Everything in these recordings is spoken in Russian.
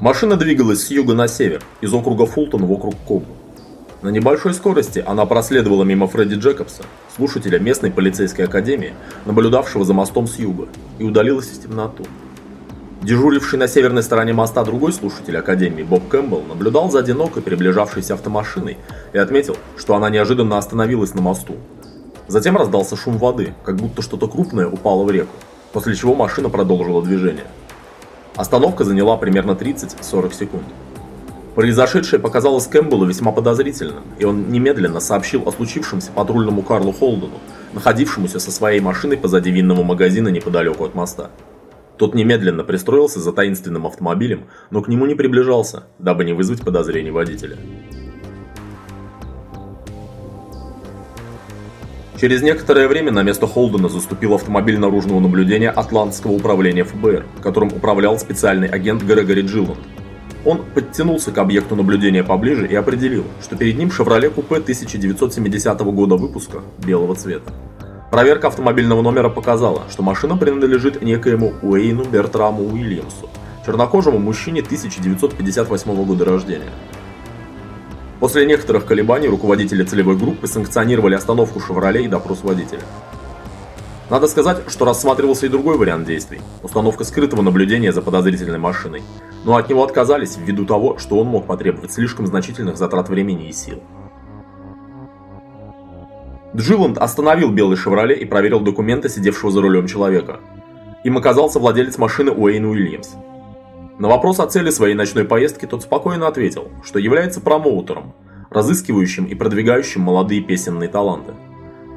Машина двигалась с юга на север, из округа Фултон в округ Кобу. На небольшой скорости она проследовала мимо Фредди Джекобса, слушателя местной полицейской академии, наблюдавшего за мостом с юга, и удалилась в темноту. Дежуривший на северной стороне моста другой слушатель Академии Боб Кэмпбелл наблюдал за одинокой приближавшейся автомашиной и отметил, что она неожиданно остановилась на мосту. Затем раздался шум воды, как будто что-то крупное упало в реку, после чего машина продолжила движение. Остановка заняла примерно 30-40 секунд. Произошедшее показалось Кэмпбеллу весьма подозрительным, и он немедленно сообщил о случившемся патрульному Карлу Холдену, находившемуся со своей машиной позади винного магазина неподалеку от моста. Тот немедленно пристроился за таинственным автомобилем, но к нему не приближался, дабы не вызвать подозрений водителя. Через некоторое время на место Холдена заступил автомобиль наружного наблюдения Атлантского управления ФБР, которым управлял специальный агент Грегори Джиланд. Он подтянулся к объекту наблюдения поближе и определил, что перед ним «Шевроле Купе» 1970 года выпуска белого цвета. Проверка автомобильного номера показала, что машина принадлежит некоему Уэйну Бертраму Уильямсу, чернокожему мужчине 1958 года рождения. После некоторых колебаний руководители целевой группы санкционировали остановку «Шевроле» и допрос водителя. Надо сказать, что рассматривался и другой вариант действий – установка скрытого наблюдения за подозрительной машиной, но от него отказались ввиду того, что он мог потребовать слишком значительных затрат времени и сил. Джиланд остановил белый «Шевроле» и проверил документы сидевшего за рулем человека. Им оказался владелец машины Уэйн Уильямс. На вопрос о цели своей ночной поездки тот спокойно ответил, что является промоутером, разыскивающим и продвигающим молодые песенные таланты.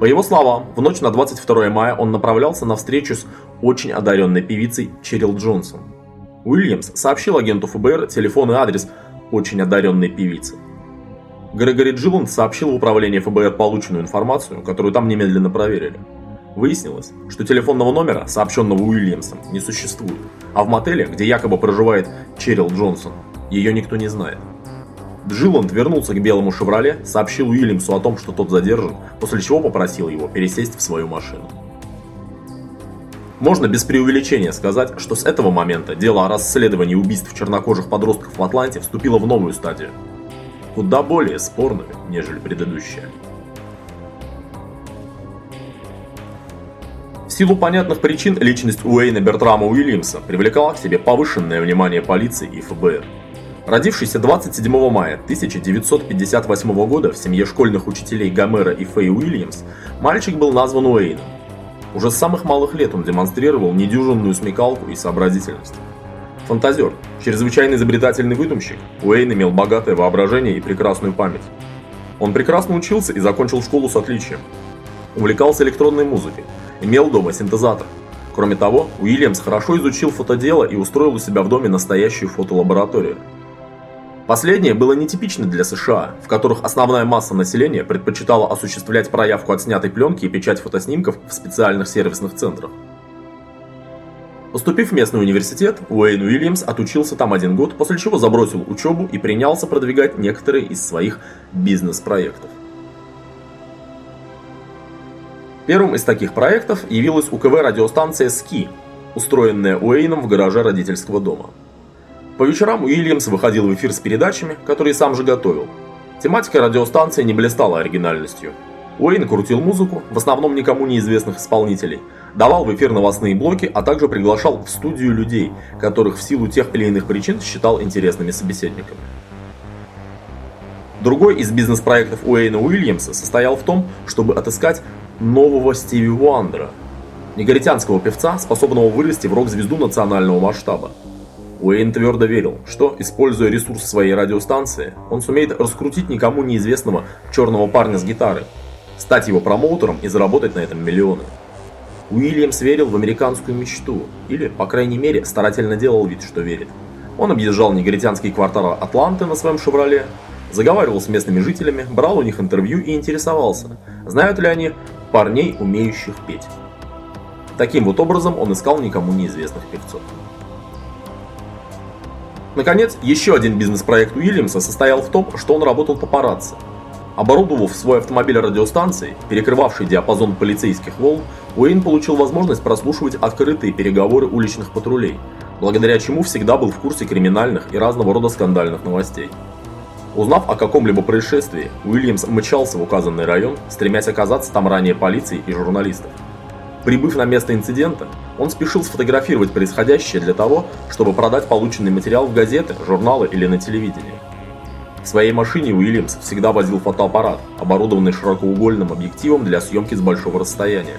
По его словам, в ночь на 22 мая он направлялся на встречу с очень одаренной певицей Черил Джонсон. Уильямс сообщил агенту ФБР телефон и адрес очень одаренной певицы. Грегори Джиланд сообщил в управление ФБР полученную информацию, которую там немедленно проверили. Выяснилось, что телефонного номера, сообщенного Уильямсом, не существует, а в мотеле, где якобы проживает Черил Джонсон, ее никто не знает. Джиланд вернулся к белому «Шевроле», сообщил Уильямсу о том, что тот задержан, после чего попросил его пересесть в свою машину. Можно без преувеличения сказать, что с этого момента дело о расследовании убийств чернокожих подростков в Атланте вступило в новую стадию. Куда более спорную, нежели предыдущая. Силу понятных причин личность Уэйна Бертрама Уильямса привлекала к себе повышенное внимание полиции и ФБР. Родившийся 27 мая 1958 года в семье школьных учителей Гомера и Фэй Уильямс, мальчик был назван Уэйном. Уже с самых малых лет он демонстрировал недюжинную смекалку и сообразительность. Фантазер, чрезвычайно изобретательный выдумщик, Уэйн имел богатое воображение и прекрасную память. Он прекрасно учился и закончил школу с отличием. Увлекался электронной музыкой, имел дома синтезатор. Кроме того, Уильямс хорошо изучил фотодело и устроил у себя в доме настоящую фотолабораторию. Последнее было нетипично для США, в которых основная масса населения предпочитала осуществлять проявку отснятой пленки и печать фотоснимков в специальных сервисных центрах. Поступив в местный университет, Уэйн Уильямс отучился там один год, после чего забросил учебу и принялся продвигать некоторые из своих бизнес-проектов. Первым из таких проектов явилась УКВ-радиостанция «Ски», устроенная Уэйном в гараже родительского дома. По вечерам Уильямс выходил в эфир с передачами, которые сам же готовил. Тематика радиостанции не блистала оригинальностью. Уэйн крутил музыку, в основном никому неизвестных исполнителей, давал в эфир новостные блоки, а также приглашал в студию людей, которых в силу тех или иных причин считал интересными собеседниками. Другой из бизнес-проектов Уэйна Уильямса состоял в том, чтобы отыскать нового Стиви Уандера, негритянского певца, способного вырасти в рок-звезду национального масштаба. Уэйн твердо верил, что, используя ресурс своей радиостанции, он сумеет раскрутить никому неизвестного черного парня с гитарой, стать его промоутером и заработать на этом миллионы. Уильямс верил в американскую мечту, или, по крайней мере, старательно делал вид, что верит. Он объезжал негритянские кварталы Атланты на своем «Шевроле», заговаривал с местными жителями, брал у них интервью и интересовался, знают ли они парней, умеющих петь. Таким вот образом он искал никому неизвестных певцов. Наконец, еще один бизнес-проект Уильямса состоял в том, что он работал папарацци. Оборудовав свой автомобиль радиостанцией, перекрывавший диапазон полицейских волн, Уэйн получил возможность прослушивать открытые переговоры уличных патрулей, благодаря чему всегда был в курсе криминальных и разного рода скандальных новостей. Узнав о каком-либо происшествии, Уильямс мчался в указанный район, стремясь оказаться там ранее полиции и журналистов. Прибыв на место инцидента, он спешил сфотографировать происходящее для того, чтобы продать полученный материал в газеты, журналы или на телевидении. В своей машине Уильямс всегда возил фотоаппарат, оборудованный широкоугольным объективом для съемки с большого расстояния,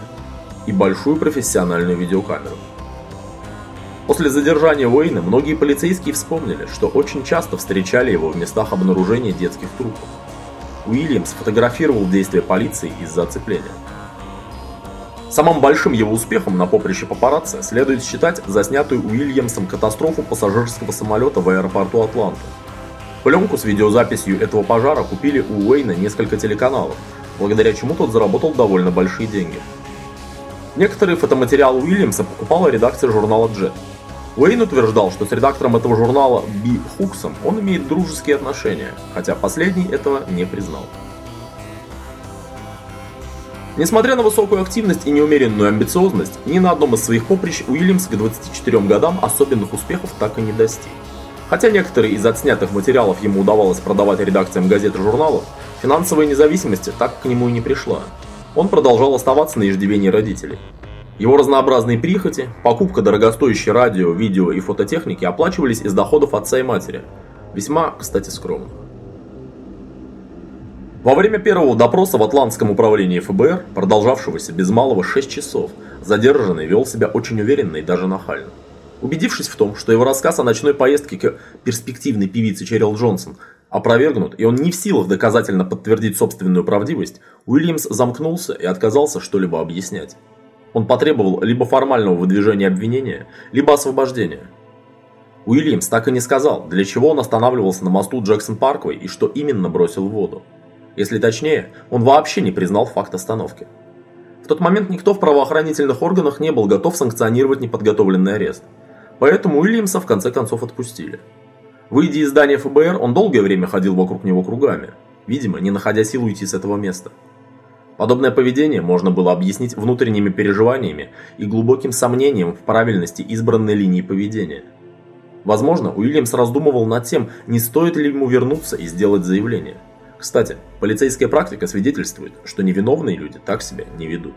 и большую профессиональную видеокамеру. После задержания Уэйна многие полицейские вспомнили, что очень часто встречали его в местах обнаружения детских трупов. Уильямс фотографировал действия полиции из-за оцепления. Самым большим его успехом на поприще папарацци следует считать заснятую Уильямсом катастрофу пассажирского самолета в аэропорту Атланта. Пленку с видеозаписью этого пожара купили у Уэйна несколько телеканалов, благодаря чему тот заработал довольно большие деньги. Некоторые фотоматериалы Уильямса покупала редакция журнала Jet. Уэйн утверждал, что с редактором этого журнала Би Хуксом он имеет дружеские отношения, хотя последний этого не признал. Несмотря на высокую активность и неумеренную амбициозность, ни на одном из своих поприщ Уильямс к 24 годам особенных успехов так и не достиг. Хотя некоторые из отснятых материалов ему удавалось продавать редакциям газет и журналов, финансовая независимость так к нему и не пришла. Он продолжал оставаться на иждивении родителей. Его разнообразные прихоти, покупка дорогостоящей радио, видео и фототехники оплачивались из доходов отца и матери. Весьма, кстати, скромно. Во время первого допроса в Атлантском управлении ФБР, продолжавшегося без малого 6 часов, задержанный вел себя очень уверенно и даже нахально. Убедившись в том, что его рассказ о ночной поездке к перспективной певице Черил Джонсон опровергнут, и он не в силах доказательно подтвердить собственную правдивость, Уильямс замкнулся и отказался что-либо объяснять. Он потребовал либо формального выдвижения обвинения, либо освобождения. Уильямс так и не сказал, для чего он останавливался на мосту Джексон-Парквей и что именно бросил в воду. Если точнее, он вообще не признал факт остановки. В тот момент никто в правоохранительных органах не был готов санкционировать неподготовленный арест. Поэтому Уильямса в конце концов отпустили. Выйдя из здания ФБР, он долгое время ходил вокруг него кругами, видимо, не находя сил уйти с этого места. Подобное поведение можно было объяснить внутренними переживаниями и глубоким сомнением в правильности избранной линии поведения. Возможно, Уильямс раздумывал над тем, не стоит ли ему вернуться и сделать заявление. Кстати, полицейская практика свидетельствует, что невиновные люди так себя не ведут.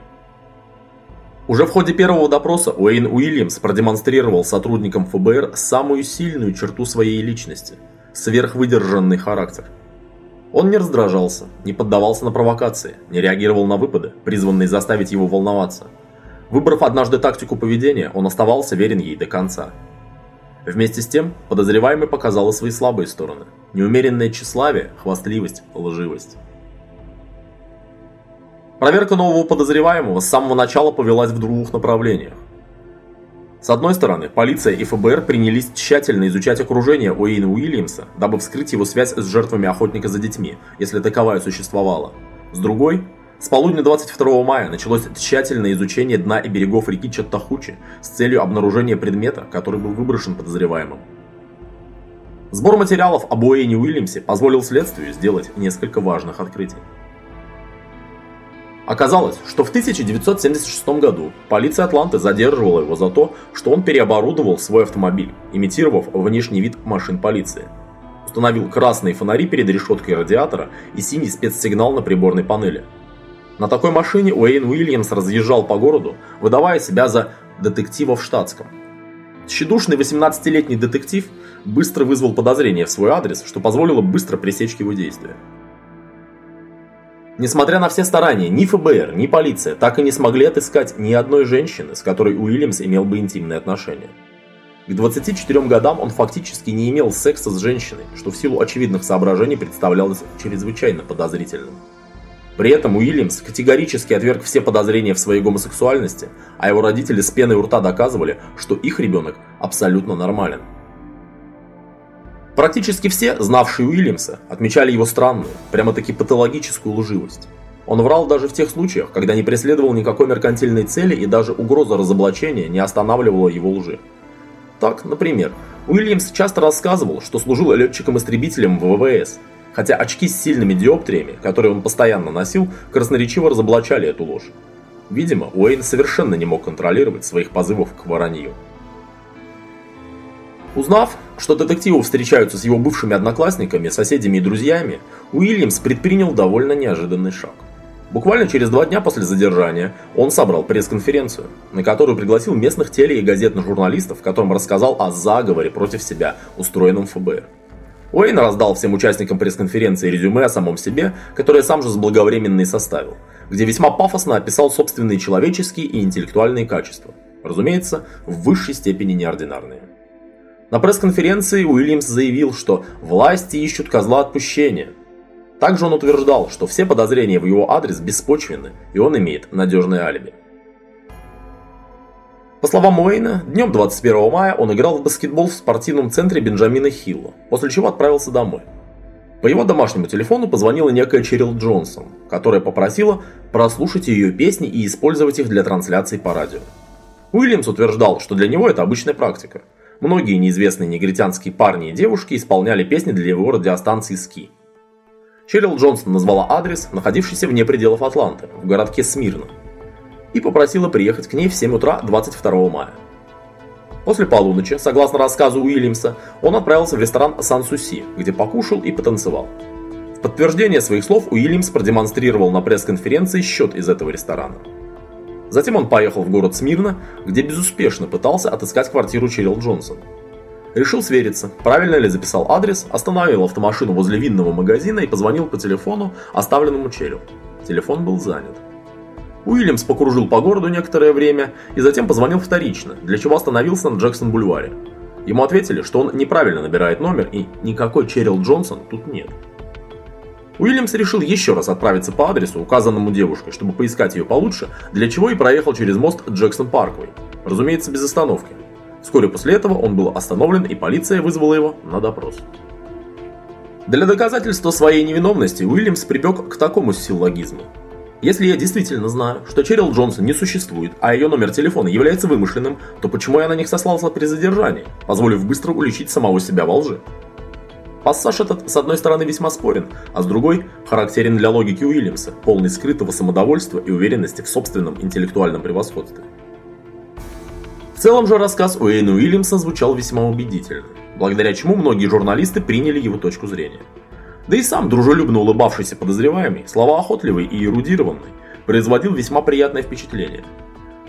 Уже в ходе первого допроса Уэйн Уильямс продемонстрировал сотрудникам ФБР самую сильную черту своей личности – сверхвыдержанный характер – он не раздражался, не поддавался на провокации, не реагировал на выпады, призванные заставить его волноваться. Выбрав однажды тактику поведения, он оставался верен ей до конца. Вместе с тем, подозреваемый показал и свои слабые стороны. Неумеренное тщеславие, хвастливость, лживость. Проверка нового подозреваемого с самого начала повелась в двух направлениях. С одной стороны, полиция и ФБР принялись тщательно изучать окружение Уэйна Уильямса, дабы вскрыть его связь с жертвами охотника за детьми, если таковая существовала. С другой, с полудня 22 мая началось тщательное изучение дна и берегов реки Чаттахучи с целью обнаружения предмета, который был выброшен подозреваемым. Сбор материалов об Уэйне Уильямсе позволил следствию сделать несколько важных открытий. Оказалось, что в 1976 году полиция Атланты задерживала его за то, что он переоборудовал свой автомобиль, имитировав внешний вид машин полиции. Установил красные фонари перед решеткой радиатора и синий спецсигнал на приборной панели. На такой машине Уэйн Уильямс разъезжал по городу, выдавая себя за детектива в штатском. Тщедушный 18-летний детектив быстро вызвал подозрение в свой адрес, что позволило быстро пресечь его действия. Несмотря на все старания, ни ФБР, ни полиция так и не смогли отыскать ни одной женщины, с которой Уильямс имел бы интимные отношения. К 24 годам он фактически не имел секса с женщиной, что в силу очевидных соображений представлялось чрезвычайно подозрительным. При этом Уильямс категорически отверг все подозрения в своей гомосексуальности, а его родители с пеной у рта доказывали, что их ребенок абсолютно нормален. Практически все, знавшие Уильямса, отмечали его странную, прямо-таки патологическую лживость. Он врал даже в тех случаях, когда не преследовал никакой меркантильной цели и даже угроза разоблачения не останавливала его лжи. Так, например, Уильямс часто рассказывал, что служил летчиком-истребителем в ВВС, хотя очки с сильными диоптриями, которые он постоянно носил, красноречиво разоблачали эту ложь. Видимо, Уэйн совершенно не мог контролировать своих позывов к воронью. Узнав, что детективы встречаются с его бывшими одноклассниками, соседями и друзьями, Уильямс предпринял довольно неожиданный шаг. Буквально через два дня после задержания он собрал пресс-конференцию, на которую пригласил местных теле- и газетных журналистов, которым рассказал о заговоре против себя, устроенном ФБР. Уэйн раздал всем участникам пресс-конференции резюме о самом себе, которое сам же заблаговременно и составил, где весьма пафосно описал собственные человеческие и интеллектуальные качества. Разумеется, в высшей степени неординарные. На пресс-конференции Уильямс заявил, что власти ищут козла отпущения. Также он утверждал, что все подозрения в его адрес беспочвенны, и он имеет надежное алиби. По словам Уэйна, днем 21 мая он играл в баскетбол в спортивном центре Бенджамина Хилла, после чего отправился домой. По его домашнему телефону позвонила некая Черил Джонсон, которая попросила прослушать ее песни и использовать их для трансляции по радио. Уильямс утверждал, что для него это обычная практика. Многие неизвестные негритянские парни и девушки исполняли песни для его радиостанции «Ски». Черил Джонсон назвала адрес, находившийся вне пределов Атланты, в городке Смирно, и попросила приехать к ней в 7 утра 22 мая. После полуночи, согласно рассказу Уильямса, он отправился в ресторан Сан-Суси, где покушал и потанцевал. В подтверждение своих слов Уильямс продемонстрировал на пресс-конференции счет из этого ресторана. Затем он поехал в город Смирно, где безуспешно пытался отыскать квартиру Черил Джонсон. Решил свериться, правильно ли записал адрес, остановил автомашину возле винного магазина и позвонил по телефону, оставленному Черил. Телефон был занят. Уильямс покружил по городу некоторое время и затем позвонил вторично, для чего остановился на Джексон-бульваре. Ему ответили, что он неправильно набирает номер и никакой Черил Джонсон тут нет. Уильямс решил еще раз отправиться по адресу, указанному девушкой, чтобы поискать ее получше, для чего и проехал через мост Джексон Парквей, разумеется без остановки. Вскоре после этого он был остановлен и полиция вызвала его на допрос. Для доказательства своей невиновности Уильямс прибег к такому силлогизму. Если я действительно знаю, что Черил Джонсон не существует, а ее номер телефона является вымышленным, то почему я на них сослался при задержании, позволив быстро уличить самого себя во лжи? Пассаж этот, с одной стороны, весьма спорен, а с другой, характерен для логики Уильямса, полный скрытого самодовольства и уверенности в собственном интеллектуальном превосходстве. В целом же рассказ Уэйна Уильямса звучал весьма убедительно, благодаря чему многие журналисты приняли его точку зрения. Да и сам дружелюбно улыбавшийся подозреваемый, слова охотливый и эрудированный, производил весьма приятное впечатление.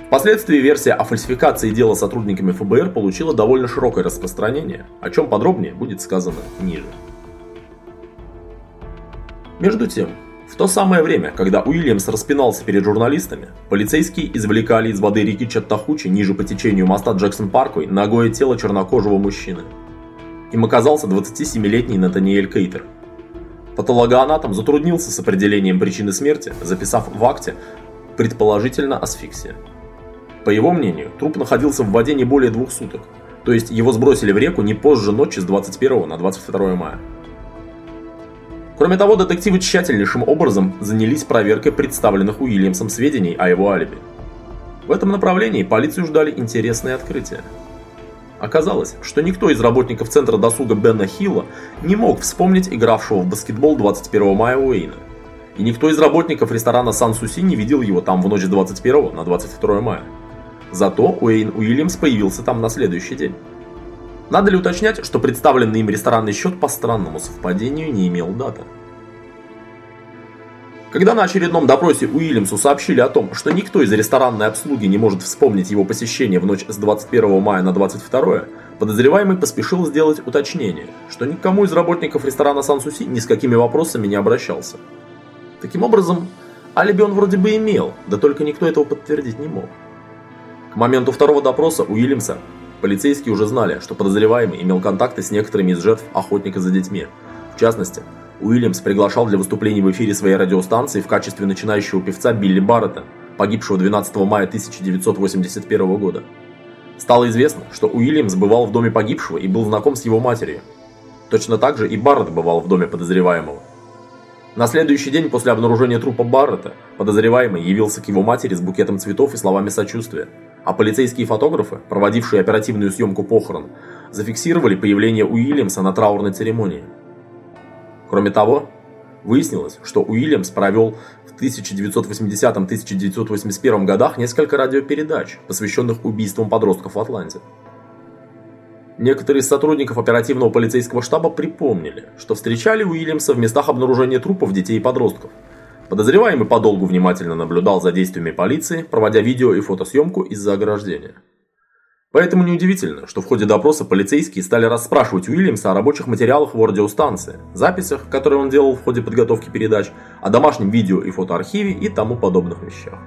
Впоследствии версия о фальсификации дела сотрудниками ФБР получила довольно широкое распространение, о чем подробнее будет сказано ниже. Между тем, в то самое время, когда Уильямс распинался перед журналистами, полицейские извлекали из воды реки Чаттахучи ниже по течению моста Джексон Парквей ногое тело чернокожего мужчины. Им оказался 27-летний Натаниэль Кейтер – Патологоанатом затруднился с определением причины смерти, записав в акте предположительно асфиксия. По его мнению, труп находился в воде не более двух суток, то есть его сбросили в реку не позже ночи с 21 на 22 мая. Кроме того, детективы тщательнейшим образом занялись проверкой представленных Уильямсом сведений о его алиби. В этом направлении полицию ждали интересные открытия. Оказалось, что никто из работников центра досуга Бена Хилла не мог вспомнить игравшего в баскетбол 21 мая Уэйна. И никто из работников ресторана Сан Суси не видел его там в ночь с 21 на 22 мая. Зато Уэйн Уильямс появился там на следующий день. Надо ли уточнять, что представленный им ресторанный счет по странному совпадению не имел даты? Когда на очередном допросе Уильямсу сообщили о том, что никто из ресторанной обслуги не может вспомнить его посещение в ночь с 21 мая на 22, подозреваемый поспешил сделать уточнение, что никому из работников ресторана Сан-Суси ни с какими вопросами не обращался. Таким образом, алиби он вроде бы имел, да только никто этого подтвердить не мог. К моменту второго допроса Уильямса полицейские уже знали, что подозреваемый имел контакты с некоторыми из жертв охотника за детьми, в частности, Уильямс приглашал для выступлений в эфире своей радиостанции в качестве начинающего певца Билли Баррета, погибшего 12 мая 1981 года. Стало известно, что Уильямс бывал в доме погибшего и был знаком с его матерью. Точно так же и Барретт бывал в доме подозреваемого. На следующий день после обнаружения трупа Баррета подозреваемый явился к его матери с букетом цветов и словами сочувствия, а полицейские фотографы, проводившие оперативную съемку похорон, зафиксировали появление Уильямса на траурной церемонии. Кроме того, выяснилось, что Уильямс провел в 1980-1981 годах несколько радиопередач, посвященных убийствам подростков в Атланте. Некоторые из сотрудников оперативного полицейского штаба припомнили, что встречали Уильямса в местах обнаружения трупов детей и подростков. Подозреваемый подолгу внимательно наблюдал за действиями полиции, проводя видео и фотосъемку из-за ограждения. Поэтому неудивительно, что в ходе допроса полицейские стали расспрашивать Уильямса о рабочих материалах в радиостанции, записях, которые он делал в ходе подготовки передач, о домашнем видео и фотоархиве и тому подобных вещах.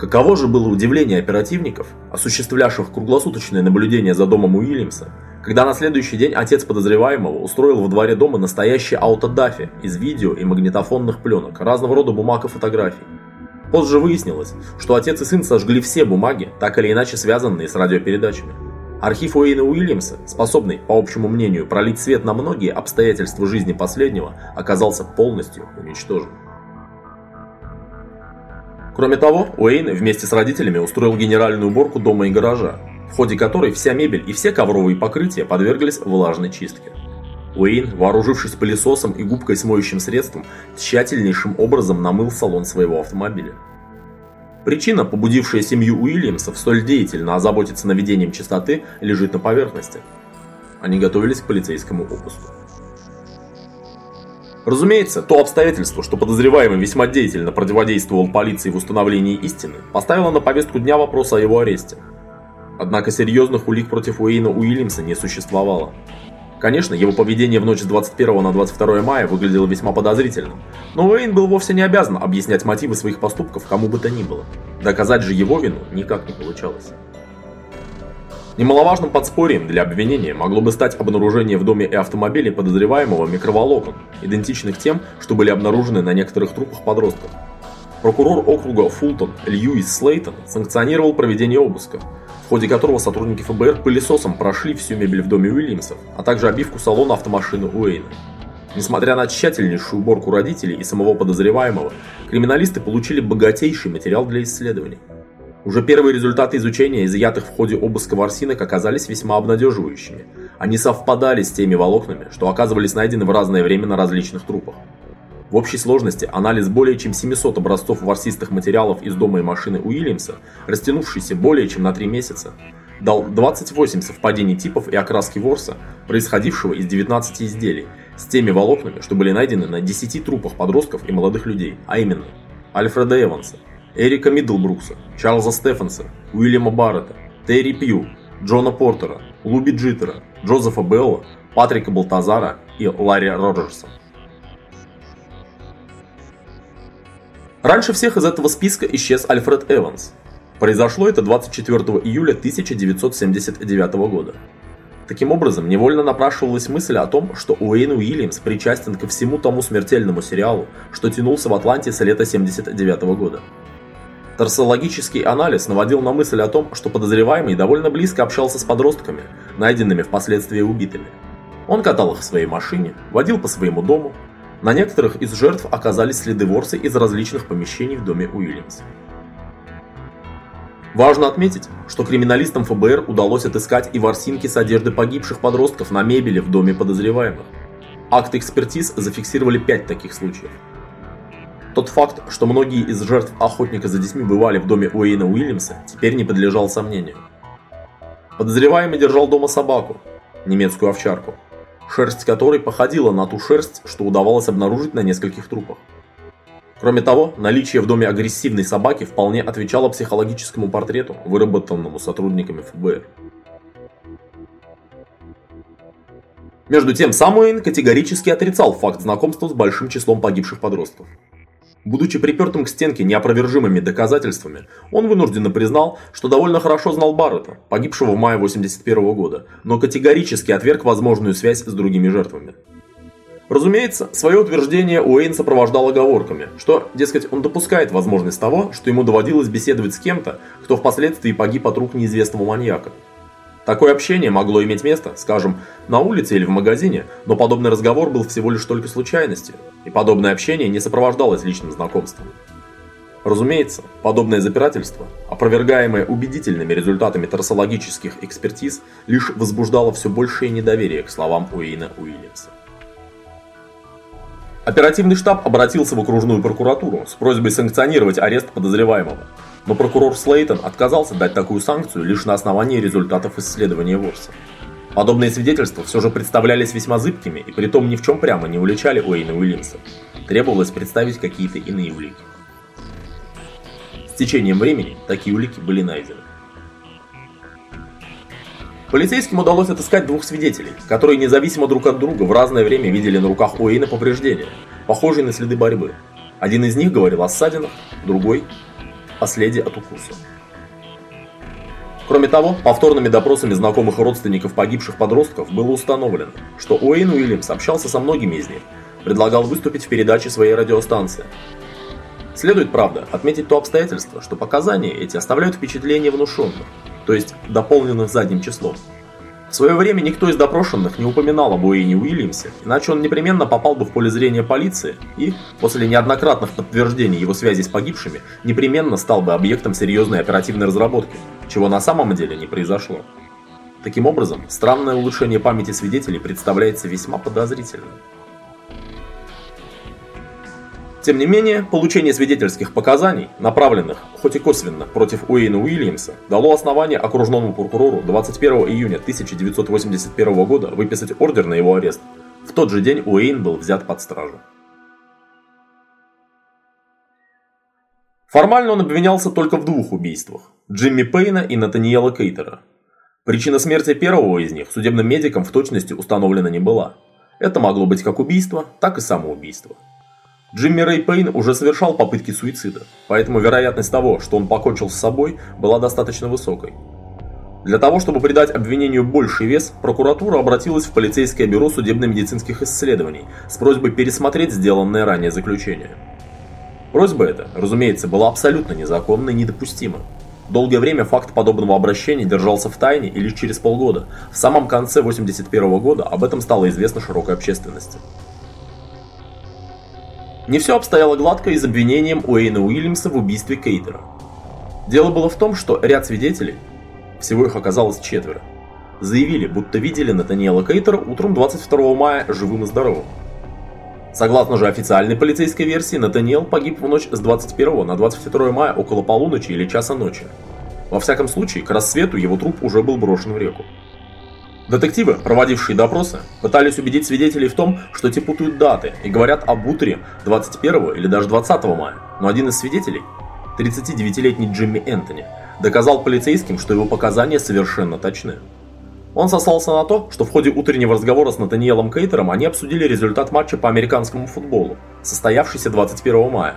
Каково же было удивление оперативников, осуществлявших круглосуточное наблюдение за домом Уильямса, когда на следующий день отец подозреваемого устроил во дворе дома настоящий аутодафи из видео и магнитофонных пленок, разного рода бумаг и фотографий. Позже выяснилось, что отец и сын сожгли все бумаги, так или иначе связанные с радиопередачами. Архив Уэйна Уильямса, способный, по общему мнению, пролить свет на многие обстоятельства жизни последнего, оказался полностью уничтожен. Кроме того, Уэйн вместе с родителями устроил генеральную уборку дома и гаража, в ходе которой вся мебель и все ковровые покрытия подверглись влажной чистке. Уэйн, вооружившись пылесосом и губкой с моющим средством, тщательнейшим образом намыл салон своего автомобиля. Причина, побудившая семью Уильямсов столь деятельно озаботиться наведением чистоты, лежит на поверхности. Они готовились к полицейскому обыску. Разумеется, то обстоятельство, что подозреваемый весьма деятельно противодействовал полиции в установлении истины, поставило на повестку дня вопрос о его аресте. Однако серьезных улик против Уэйна Уильямса не существовало. Конечно, его поведение в ночь с 21 на 22 мая выглядело весьма подозрительным, но Уэйн был вовсе не обязан объяснять мотивы своих поступков кому бы то ни было. Доказать же его вину никак не получалось. Немаловажным подспорьем для обвинения могло бы стать обнаружение в доме и автомобиле подозреваемого микроволокон, идентичных тем, что были обнаружены на некоторых трупах подростков. Прокурор округа Фултон Льюис Слейтон санкционировал проведение обыска, ходе которого сотрудники ФБР пылесосом прошли всю мебель в доме Уильямсов, а также обивку салона автомашины Уэйна. Несмотря на тщательнейшую уборку родителей и самого подозреваемого, криминалисты получили богатейший материал для исследований. Уже первые результаты изучения изъятых в ходе обыска ворсинок оказались весьма обнадеживающими. Они совпадали с теми волокнами, что оказывались найдены в разное время на различных трупах. В общей сложности анализ более чем 700 образцов ворсистых материалов из дома и машины Уильямса, растянувшийся более чем на 3 месяца, дал 28 совпадений типов и окраски ворса, происходившего из 19 изделий, с теми волокнами, что были найдены на 10 трупах подростков и молодых людей, а именно Альфреда Эванса, Эрика Миддлбрукса, Чарльза Стефанса, Уильяма Баррета, Терри Пью, Джона Портера, Луби Джиттера, Джозефа Белла, Патрика Балтазара и Ларри Роджерса. Раньше всех из этого списка исчез Альфред Эванс. Произошло это 24 июля 1979 года. Таким образом, невольно напрашивалась мысль о том, что Уэйн Уильямс причастен ко всему тому смертельному сериалу, что тянулся в Атланте с лета 1979 года. Торсологический анализ наводил на мысль о том, что подозреваемый довольно близко общался с подростками, найденными впоследствии убитыми. Он катал их в своей машине, водил по своему дому, на некоторых из жертв оказались следы ворса из различных помещений в доме Уильямса. Важно отметить, что криминалистам ФБР удалось отыскать и ворсинки с одежды погибших подростков на мебели в доме подозреваемых. Акты экспертиз зафиксировали пять таких случаев. Тот факт, что многие из жертв охотника за детьми бывали в доме Уэйна Уильямса, теперь не подлежал сомнению. Подозреваемый держал дома собаку, немецкую овчарку, шерсть которой походила на ту шерсть, что удавалось обнаружить на нескольких трупах. Кроме того, наличие в доме агрессивной собаки вполне отвечало психологическому портрету, выработанному сотрудниками ФБР. Между тем, Самуэн категорически отрицал факт знакомства с большим числом погибших подростков. Будучи припертым к стенке неопровержимыми доказательствами, он вынужденно признал, что довольно хорошо знал Баррета, погибшего в мае 81 года, но категорически отверг возможную связь с другими жертвами. Разумеется, свое утверждение Уэйн сопровождал оговорками, что, дескать, он допускает возможность того, что ему доводилось беседовать с кем-то, кто впоследствии погиб от рук неизвестного маньяка. Такое общение могло иметь место, скажем, на улице или в магазине, но подобный разговор был всего лишь только случайностью, и подобное общение не сопровождалось личным знакомством. Разумеется, подобное запирательство, опровергаемое убедительными результатами торсологических экспертиз, лишь возбуждало все большее недоверие к словам Уэйна Уильямса. Оперативный штаб обратился в окружную прокуратуру с просьбой санкционировать арест подозреваемого. Но прокурор Слейтон отказался дать такую санкцию лишь на основании результатов исследования Ворса. Подобные свидетельства все же представлялись весьма зыбкими и притом ни в чем прямо не уличали Уэйна Уильямса. Требовалось представить какие-то иные улики. С течением времени такие улики были найдены. Полицейским удалось отыскать двух свидетелей, которые независимо друг от друга в разное время видели на руках Уэйна повреждения, похожие на следы борьбы. Один из них говорил о ссадинах, другой – о от укуса. Кроме того, повторными допросами знакомых и родственников погибших подростков было установлено, что Уэйн Уильямс общался со многими из них, предлагал выступить в передаче своей радиостанции. Следует, правда, отметить то обстоятельство, что показания эти оставляют впечатление внушенных, то есть дополненных задним числом. В свое время никто из допрошенных не упоминал об Уэйне Уильямсе, иначе он непременно попал бы в поле зрения полиции и, после неоднократных подтверждений его связи с погибшими, непременно стал бы объектом серьезной оперативной разработки, чего на самом деле не произошло. Таким образом, странное улучшение памяти свидетелей представляется весьма подозрительным. Тем не менее, получение свидетельских показаний, направленных, хоть и косвенно, против Уэйна Уильямса, дало основание окружному прокурору 21 июня 1981 года выписать ордер на его арест. В тот же день Уэйн был взят под стражу. Формально он обвинялся только в двух убийствах – Джимми Пейна и Натаниэла Кейтера. Причина смерти первого из них судебным медикам в точности установлена не была. Это могло быть как убийство, так и самоубийство. Джимми Рэй Пейн уже совершал попытки суицида, поэтому вероятность того, что он покончил с собой, была достаточно высокой. Для того, чтобы придать обвинению больший вес, прокуратура обратилась в полицейское бюро судебно-медицинских исследований с просьбой пересмотреть сделанное ранее заключение. Просьба эта, разумеется, была абсолютно незаконна и недопустима. Долгое время факт подобного обращения держался в тайне и лишь через полгода, в самом конце 1981 года, об этом стало известно широкой общественности. Не все обстояло гладко и с обвинением Уэйна Уильямса в убийстве Кейтера. Дело было в том, что ряд свидетелей, всего их оказалось четверо, заявили, будто видели Натаниэла Кейтера утром 22 мая живым и здоровым. Согласно же официальной полицейской версии, Натаниэл погиб в ночь с 21 на 22 мая около полуночи или часа ночи. Во всяком случае, к рассвету его труп уже был брошен в реку. Детективы, проводившие допросы, пытались убедить свидетелей в том, что те путают даты и говорят об утре 21 или даже 20 мая. Но один из свидетелей, 39-летний Джимми Энтони, доказал полицейским, что его показания совершенно точны. Он сослался на то, что в ходе утреннего разговора с Натаниэлом Кейтером они обсудили результат матча по американскому футболу, состоявшийся 21 мая.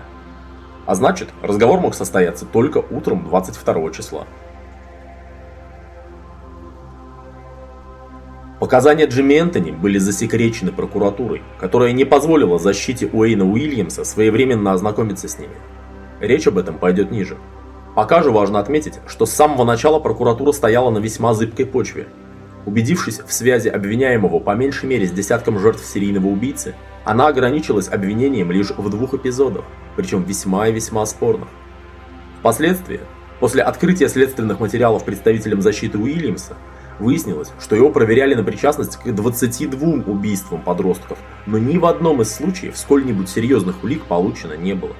А значит, разговор мог состояться только утром 22 числа. Показания Джимми Энтони были засекречены прокуратурой, которая не позволила защите Уэйна Уильямса своевременно ознакомиться с ними. Речь об этом пойдет ниже. Пока же важно отметить, что с самого начала прокуратура стояла на весьма зыбкой почве. Убедившись в связи обвиняемого по меньшей мере с десятком жертв серийного убийцы, она ограничилась обвинением лишь в двух эпизодах, причем весьма и весьма спорных. Впоследствии, после открытия следственных материалов представителям защиты Уильямса, Выяснилось, что его проверяли на причастность к 22 убийствам подростков, но ни в одном из случаев сколь-нибудь серьезных улик получено не было.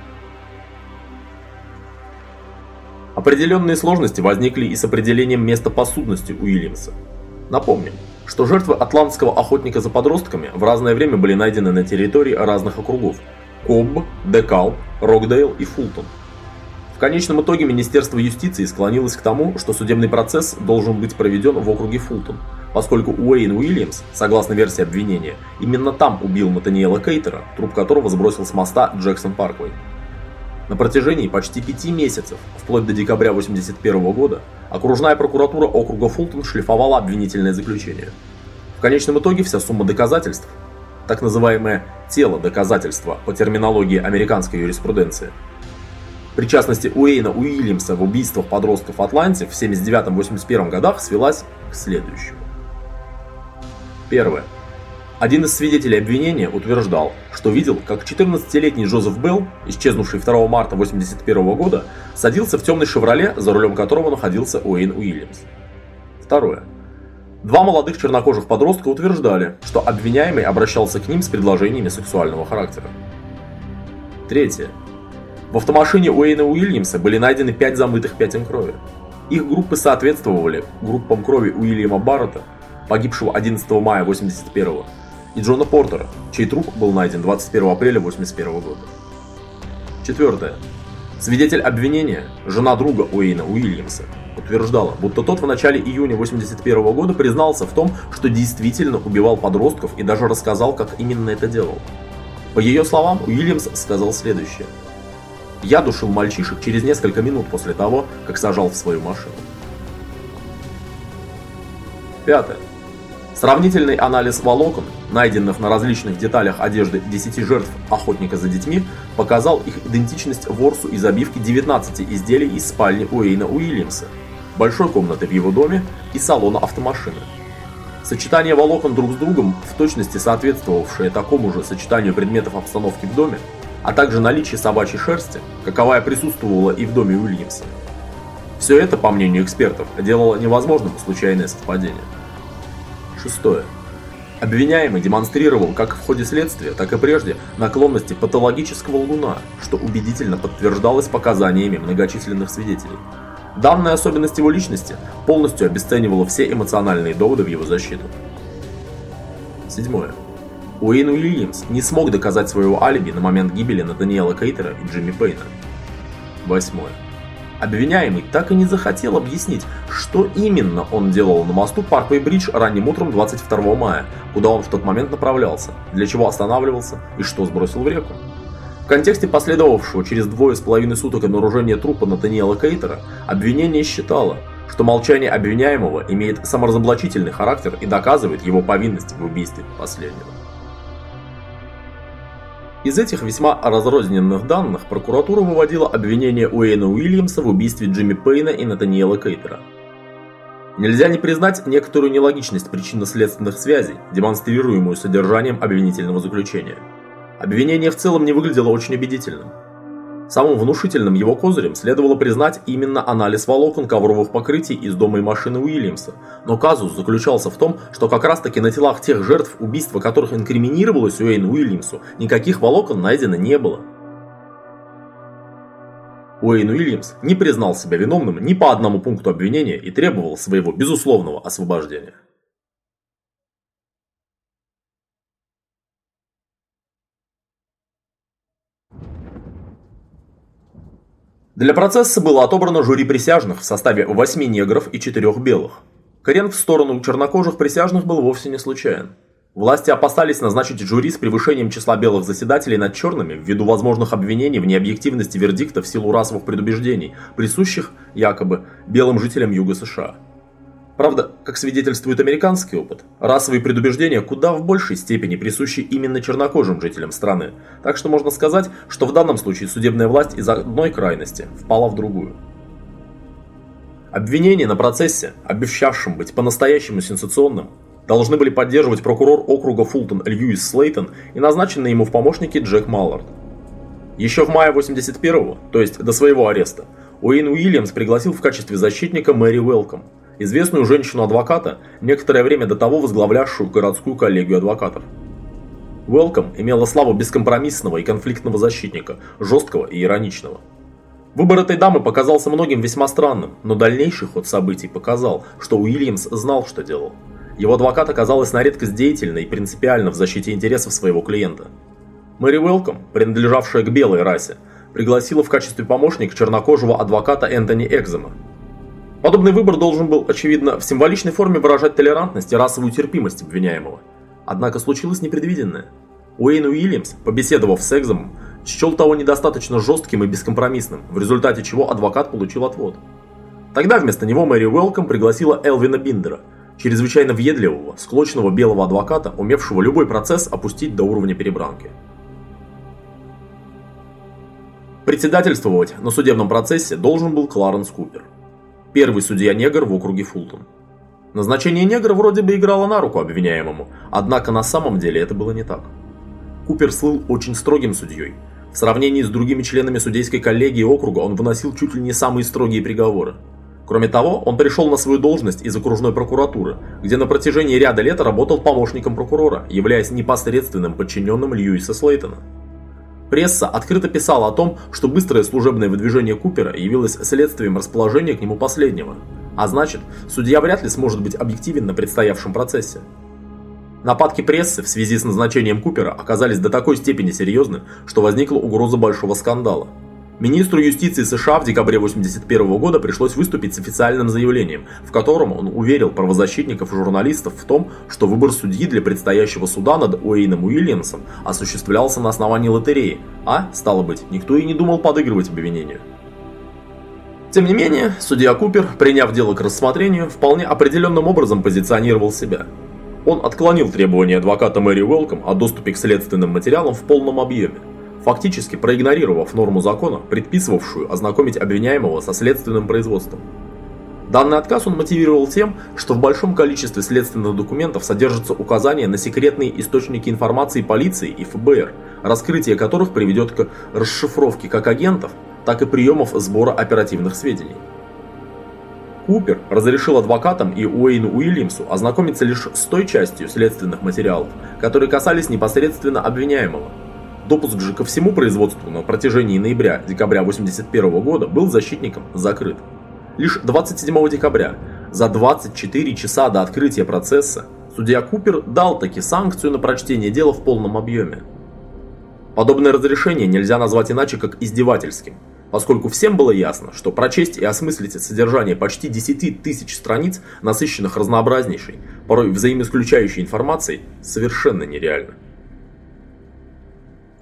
Определенные сложности возникли и с определением места посудности Уильямса. Напомним, что жертвы атлантского охотника за подростками в разное время были найдены на территории разных округов – Кобб, Декал, Рокдейл и Фултон – конечном итоге Министерство юстиции склонилось к тому, что судебный процесс должен быть проведен в округе Фултон, поскольку Уэйн Уильямс, согласно версии обвинения, именно там убил Натаниэла Кейтера, труп которого сбросил с моста Джексон Парквей. На протяжении почти пяти месяцев, вплоть до декабря 1981 года, окружная прокуратура округа Фултон шлифовала обвинительное заключение. В конечном итоге вся сумма доказательств, так называемое «тело доказательства» по терминологии американской юриспруденции, причастности Уэйна Уильямса в убийствах подростков в Атланте в 79-81 годах свелась к следующему. Первое. Один из свидетелей обвинения утверждал, что видел, как 14-летний Джозеф Белл, исчезнувший 2 марта 1981 года, садился в темный «Шевроле», за рулем которого находился Уэйн Уильямс. Второе. Два молодых чернокожих подростка утверждали, что обвиняемый обращался к ним с предложениями сексуального характера. Третье. В автомашине Уэйна Уильямса были найдены 5 замытых пятен крови. Их группы соответствовали группам крови Уильяма Баррета, погибшего 11 мая 81 и Джона Портера, чей труп был найден 21 апреля 81 года. Четвертое. Свидетель обвинения, жена друга Уэйна Уильямса, утверждала, будто тот в начале июня 81 года признался в том, что действительно убивал подростков и даже рассказал, как именно это делал. По ее словам, Уильямс сказал следующее. «Я душил мальчишек через несколько минут после того, как сажал в свою машину». Пятое. Сравнительный анализ волокон, найденных на различных деталях одежды 10 жертв охотника за детьми, показал их идентичность ворсу из обивки 19 изделий из спальни Уэйна Уильямса, большой комнаты в его доме и салона автомашины. Сочетание волокон друг с другом, в точности соответствовавшее такому же сочетанию предметов обстановки в доме, а также наличие собачьей шерсти, каковая присутствовала и в доме Уильямса. Все это, по мнению экспертов, делало невозможным случайное совпадение. Шестое. Обвиняемый демонстрировал как в ходе следствия, так и прежде наклонности патологического лгуна, что убедительно подтверждалось показаниями многочисленных свидетелей. Данная особенность его личности полностью обесценивала все эмоциональные доводы в его защиту. Седьмое. Уэйн Уильямс не смог доказать своего алиби на момент гибели Натаниэла Кейтера и Джимми Пейна. Восьмое. Обвиняемый так и не захотел объяснить, что именно он делал на мосту Парквей-Бридж ранним утром 22 мая, куда он в тот момент направлялся, для чего останавливался и что сбросил в реку. В контексте последовавшего через двое с половиной суток обнаружения трупа Натаниэла Кейтера, обвинение считало, что молчание обвиняемого имеет саморазоблачительный характер и доказывает его повинность в убийстве последнего. Из этих весьма разрозненных данных прокуратура выводила обвинение Уэйна Уильямса в убийстве Джимми Пейна и Натаниэла Кейтера. Нельзя не признать некоторую нелогичность причинно-следственных связей, демонстрируемую содержанием обвинительного заключения. Обвинение в целом не выглядело очень убедительным. Самым внушительным его козырем следовало признать именно анализ волокон ковровых покрытий из дома и машины Уильямса, но казус заключался в том, что как раз таки на телах тех жертв, убийства которых инкриминировалось Уэйн Уильямсу, никаких волокон найдено не было. Уэйн Уильямс не признал себя виновным ни по одному пункту обвинения и требовал своего безусловного освобождения. Для процесса было отобрано жюри присяжных в составе 8 негров и 4 белых. Крен в сторону чернокожих присяжных был вовсе не случайен. Власти опасались назначить жюри с превышением числа белых заседателей над черными ввиду возможных обвинений в необъективности вердикта в силу расовых предубеждений, присущих, якобы, белым жителям Юга США. Правда, как свидетельствует американский опыт, расовые предубеждения куда в большей степени присущи именно чернокожим жителям страны, так что можно сказать, что в данном случае судебная власть из одной крайности впала в другую. Обвинения на процессе, обещавшем быть по-настоящему сенсационным, должны были поддерживать прокурор округа Фултон Льюис Слейтон и назначенный ему в помощники Джек Маллард. Еще в мае 81-го, то есть до своего ареста, Уэйн Уильямс пригласил в качестве защитника Мэри Уэлком – известную женщину-адвоката, некоторое время до того возглавлявшую городскую коллегию адвокатов. Уэлком имела славу бескомпромиссного и конфликтного защитника, жесткого и ироничного. Выбор этой дамы показался многим весьма странным, но дальнейший ход событий показал, что Уильямс знал, что делал. Его адвокат оказалась на редкость деятельной и принципиально в защите интересов своего клиента. Мэри Уэлком, принадлежавшая к белой расе, пригласила в качестве помощника чернокожего адвоката Энтони Экзема, Подобный выбор должен был, очевидно, в символичной форме выражать толерантность и расовую терпимость обвиняемого. Однако случилось непредвиденное. Уэйн Уильямс, побеседовав с Экзомом, счел того недостаточно жестким и бескомпромиссным, в результате чего адвокат получил отвод. Тогда вместо него Мэри Уэлком пригласила Элвина Биндера, чрезвычайно въедливого, склочного белого адвоката, умевшего любой процесс опустить до уровня перебранки. Председательствовать на судебном процессе должен был Кларенс Купер первый судья-негр в округе Фултон. Назначение негра вроде бы играло на руку обвиняемому, однако на самом деле это было не так. Купер слыл очень строгим судьей. В сравнении с другими членами судейской коллегии округа он выносил чуть ли не самые строгие приговоры. Кроме того, он пришел на свою должность из окружной прокуратуры, где на протяжении ряда лет работал помощником прокурора, являясь непосредственным подчиненным Льюиса Слейтона. Пресса открыто писала о том, что быстрое служебное выдвижение Купера явилось следствием расположения к нему последнего, а значит, судья вряд ли сможет быть объективен на предстоявшем процессе. Нападки прессы в связи с назначением Купера оказались до такой степени серьезны, что возникла угроза большого скандала. Министру юстиции США в декабре 1981 года пришлось выступить с официальным заявлением, в котором он уверил правозащитников и журналистов в том, что выбор судьи для предстоящего суда над Уэйном Уильямсом осуществлялся на основании лотереи, а, стало быть, никто и не думал подыгрывать обвинению. Тем не менее, судья Купер, приняв дело к рассмотрению, вполне определенным образом позиционировал себя. Он отклонил требования адвоката Мэри Уэлком о доступе к следственным материалам в полном объеме фактически проигнорировав норму закона, предписывавшую ознакомить обвиняемого со следственным производством. Данный отказ он мотивировал тем, что в большом количестве следственных документов содержатся указания на секретные источники информации полиции и ФБР, раскрытие которых приведет к расшифровке как агентов, так и приемов сбора оперативных сведений. Купер разрешил адвокатам и Уэйну Уильямсу ознакомиться лишь с той частью следственных материалов, которые касались непосредственно обвиняемого, Допуск же ко всему производству на протяжении ноября-декабря 1981 года был защитником закрыт. Лишь 27 декабря, за 24 часа до открытия процесса, судья Купер дал таки санкцию на прочтение дела в полном объеме. Подобное разрешение нельзя назвать иначе, как издевательским, поскольку всем было ясно, что прочесть и осмыслить содержание почти 10 тысяч страниц, насыщенных разнообразнейшей, порой взаимоисключающей информацией, совершенно нереально.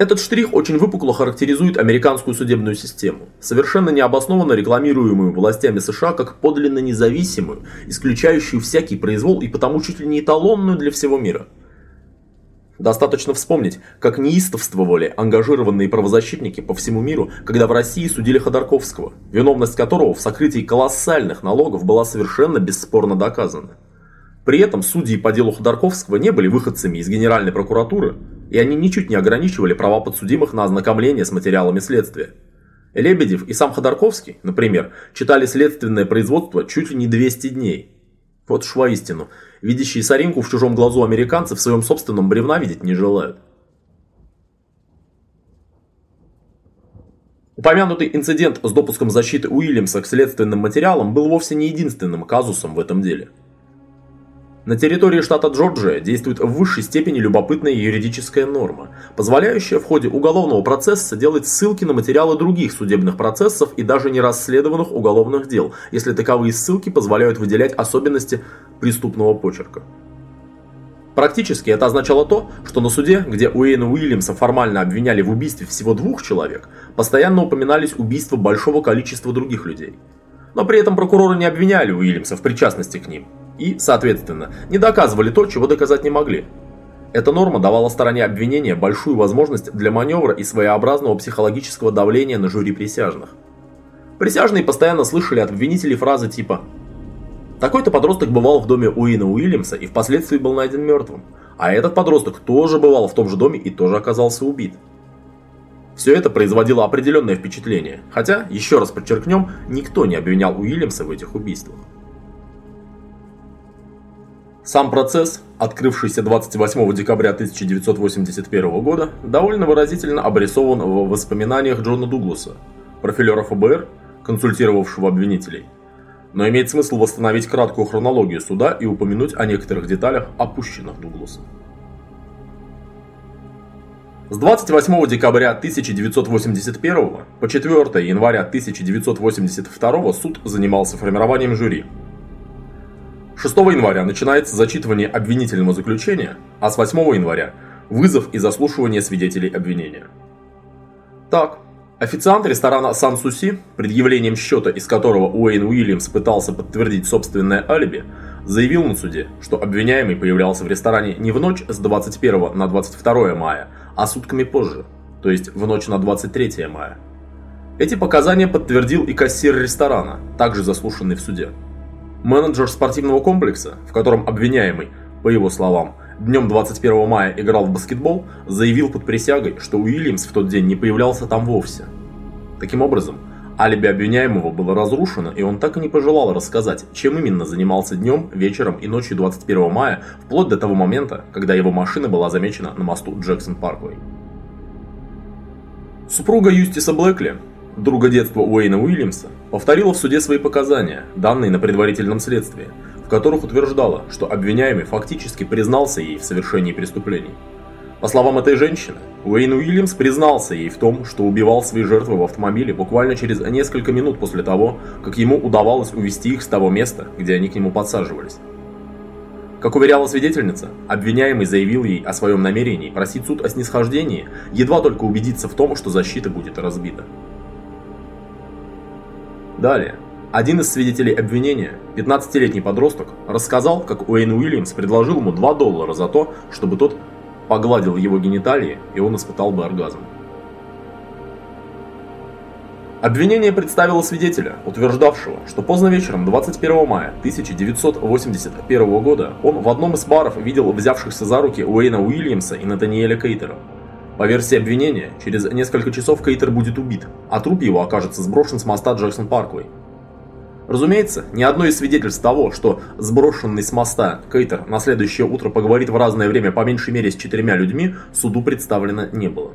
Этот штрих очень выпукло характеризует американскую судебную систему, совершенно необоснованно рекламируемую властями США как подлинно независимую, исключающую всякий произвол и потому чуть ли не эталонную для всего мира. Достаточно вспомнить, как неистовствовали ангажированные правозащитники по всему миру, когда в России судили Ходорковского, виновность которого в сокрытии колоссальных налогов была совершенно бесспорно доказана. При этом судьи по делу Ходорковского не были выходцами из Генеральной прокуратуры, и они ничуть не ограничивали права подсудимых на ознакомление с материалами следствия. Лебедев и сам Ходорковский, например, читали следственное производство чуть ли не 200 дней. Вот уж воистину, видящие соринку в чужом глазу американцы в своем собственном бревна видеть не желают. Упомянутый инцидент с допуском защиты Уильямса к следственным материалам был вовсе не единственным казусом в этом деле. На территории штата Джорджия действует в высшей степени любопытная юридическая норма, позволяющая в ходе уголовного процесса делать ссылки на материалы других судебных процессов и даже нерасследованных уголовных дел, если таковые ссылки позволяют выделять особенности преступного почерка. Практически это означало то, что на суде, где Уэйна Уильямса формально обвиняли в убийстве всего двух человек, постоянно упоминались убийства большого количества других людей. Но при этом прокуроры не обвиняли Уильямса в причастности к ним – и, соответственно, не доказывали то, чего доказать не могли. Эта норма давала стороне обвинения большую возможность для маневра и своеобразного психологического давления на жюри присяжных. Присяжные постоянно слышали от обвинителей фразы типа «Такой-то подросток бывал в доме Уина Уильямса и впоследствии был найден мертвым, а этот подросток тоже бывал в том же доме и тоже оказался убит». Все это производило определенное впечатление, хотя, еще раз подчеркнем, никто не обвинял Уильямса в этих убийствах. Сам процесс, открывшийся 28 декабря 1981 года, довольно выразительно обрисован в воспоминаниях Джона Дугласа, профилера ФБР, консультировавшего обвинителей. Но имеет смысл восстановить краткую хронологию суда и упомянуть о некоторых деталях, опущенных Дугласом. С 28 декабря 1981 по 4 января 1982 суд занимался формированием жюри, 6 января начинается зачитывание обвинительного заключения, а с 8 января – вызов и заслушивание свидетелей обвинения. Так, официант ресторана Сан Суси, предъявлением счета, из которого Уэйн Уильямс пытался подтвердить собственное алиби, заявил на суде, что обвиняемый появлялся в ресторане не в ночь с 21 на 22 мая, а сутками позже, то есть в ночь на 23 мая. Эти показания подтвердил и кассир ресторана, также заслушанный в суде. Менеджер спортивного комплекса, в котором обвиняемый, по его словам, днем 21 мая играл в баскетбол, заявил под присягой, что Уильямс в тот день не появлялся там вовсе. Таким образом, алиби обвиняемого было разрушено, и он так и не пожелал рассказать, чем именно занимался днем, вечером и ночью 21 мая, вплоть до того момента, когда его машина была замечена на мосту Джексон Парквей. Супруга Юстиса Блэкли, друга детства Уэйна Уильямса, повторила в суде свои показания, данные на предварительном следствии, в которых утверждала, что обвиняемый фактически признался ей в совершении преступлений. По словам этой женщины, Уэйн Уильямс признался ей в том, что убивал свои жертвы в автомобиле буквально через несколько минут после того, как ему удавалось увести их с того места, где они к нему подсаживались. Как уверяла свидетельница, обвиняемый заявил ей о своем намерении просить суд о снисхождении, едва только убедиться в том, что защита будет разбита. Далее. Один из свидетелей обвинения, 15-летний подросток, рассказал, как Уэйн Уильямс предложил ему 2 доллара за то, чтобы тот погладил его гениталии, и он испытал бы оргазм. Обвинение представило свидетеля, утверждавшего, что поздно вечером 21 мая 1981 года он в одном из баров видел взявшихся за руки Уэйна Уильямса и Натаниэля Кейтера. По версии обвинения, через несколько часов Кейтер будет убит, а труп его окажется сброшен с моста Джексон Парквей. Разумеется, ни одно из свидетельств того, что сброшенный с моста Кейтер на следующее утро поговорит в разное время по меньшей мере с четырьмя людьми, суду представлено не было.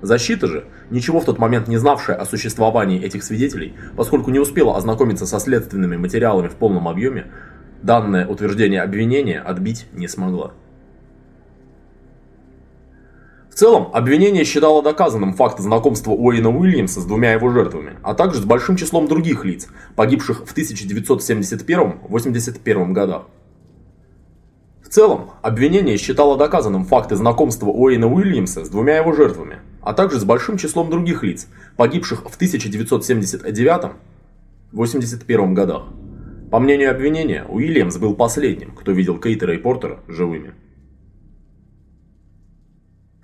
Защита же, ничего в тот момент не знавшая о существовании этих свидетелей, поскольку не успела ознакомиться со следственными материалами в полном объеме, данное утверждение обвинения отбить не смогла. Целом, обвинение считало доказанным факт знакомства Уэйна Уильямса с двумя его жертвами, а также с большим числом других лиц, погибших в 1971-81 годах. В целом, обвинение считало доказанным факты знакомства Уэйна Уильямса с двумя его жертвами, а также с большим числом других лиц, погибших в 1979-81 годах. По мнению обвинения, Уильямс был последним, кто видел Кейтера и Портера живыми.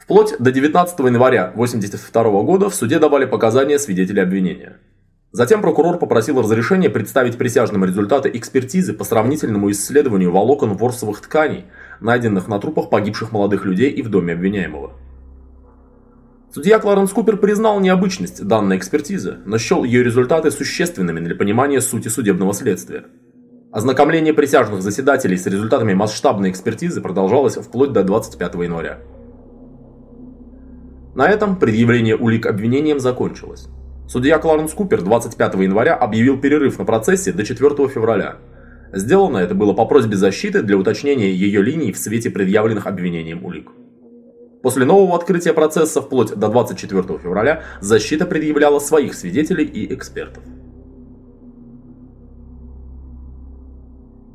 Вплоть до 19 января 1982 года в суде давали показания свидетели обвинения. Затем прокурор попросил разрешения представить присяжным результаты экспертизы по сравнительному исследованию волокон ворсовых тканей, найденных на трупах погибших молодых людей и в доме обвиняемого. Судья Кларенс Купер признал необычность данной экспертизы, но счел ее результаты существенными для понимания сути судебного следствия. Ознакомление присяжных заседателей с результатами масштабной экспертизы продолжалось вплоть до 25 января. На этом предъявление улик обвинением закончилось. Судья Кларенс Купер 25 января объявил перерыв на процессе до 4 февраля. Сделано это было по просьбе защиты для уточнения ее линий в свете предъявленных обвинением улик. После нового открытия процесса вплоть до 24 февраля защита предъявляла своих свидетелей и экспертов.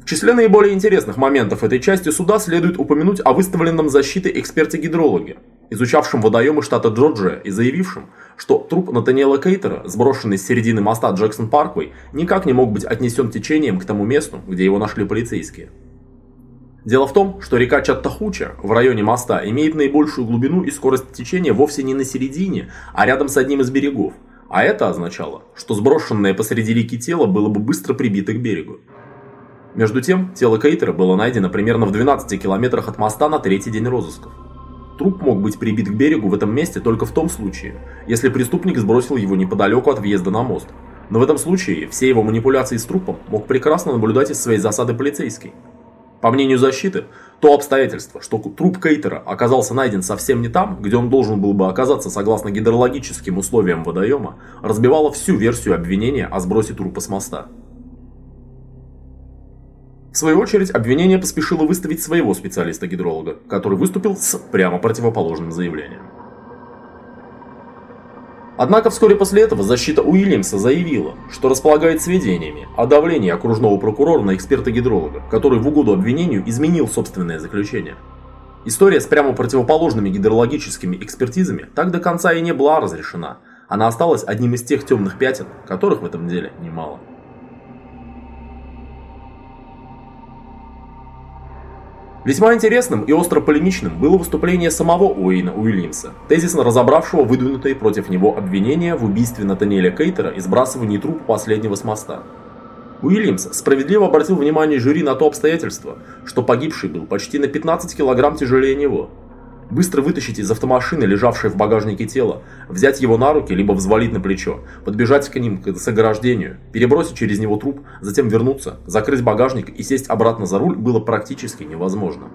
В числе наиболее интересных моментов этой части суда следует упомянуть о выставленном защитой эксперте-гидрологе, изучавшим водоемы штата Джорджия и заявившим, что труп Натаниэла Кейтера, сброшенный с середины моста Джексон Парквей, никак не мог быть отнесен течением к тому месту, где его нашли полицейские. Дело в том, что река Чаттахуча в районе моста имеет наибольшую глубину и скорость течения вовсе не на середине, а рядом с одним из берегов. А это означало, что сброшенное посреди реки тело было бы быстро прибито к берегу. Между тем, тело Кейтера было найдено примерно в 12 километрах от моста на третий день розысков. Труп мог быть прибит к берегу в этом месте только в том случае, если преступник сбросил его неподалеку от въезда на мост. Но в этом случае все его манипуляции с трупом мог прекрасно наблюдать из своей засады полицейский. По мнению защиты, то обстоятельство, что труп Кейтера оказался найден совсем не там, где он должен был бы оказаться согласно гидрологическим условиям водоема, разбивало всю версию обвинения о сбросе трупа с моста. В свою очередь, обвинение поспешило выставить своего специалиста-гидролога, который выступил с прямо противоположным заявлением. Однако вскоре после этого защита Уильямса заявила, что располагает сведениями о давлении окружного прокурора на эксперта-гидролога, который в угоду обвинению изменил собственное заключение. История с прямо противоположными гидрологическими экспертизами так до конца и не была разрешена. Она осталась одним из тех темных пятен, которых в этом деле немало. Весьма интересным и остро полемичным было выступление самого Уэйна Уильямса, тезисно разобравшего выдвинутые против него обвинения в убийстве Натаниэля Кейтера и сбрасывании трупа последнего с моста. Уильямс справедливо обратил внимание жюри на то обстоятельство, что погибший был почти на 15 килограмм тяжелее него – Быстро вытащить из автомашины, лежавшее в багажнике тело, взять его на руки, либо взвалить на плечо, подбежать к ним к заграждению, перебросить через него труп, затем вернуться, закрыть багажник и сесть обратно за руль было практически невозможно.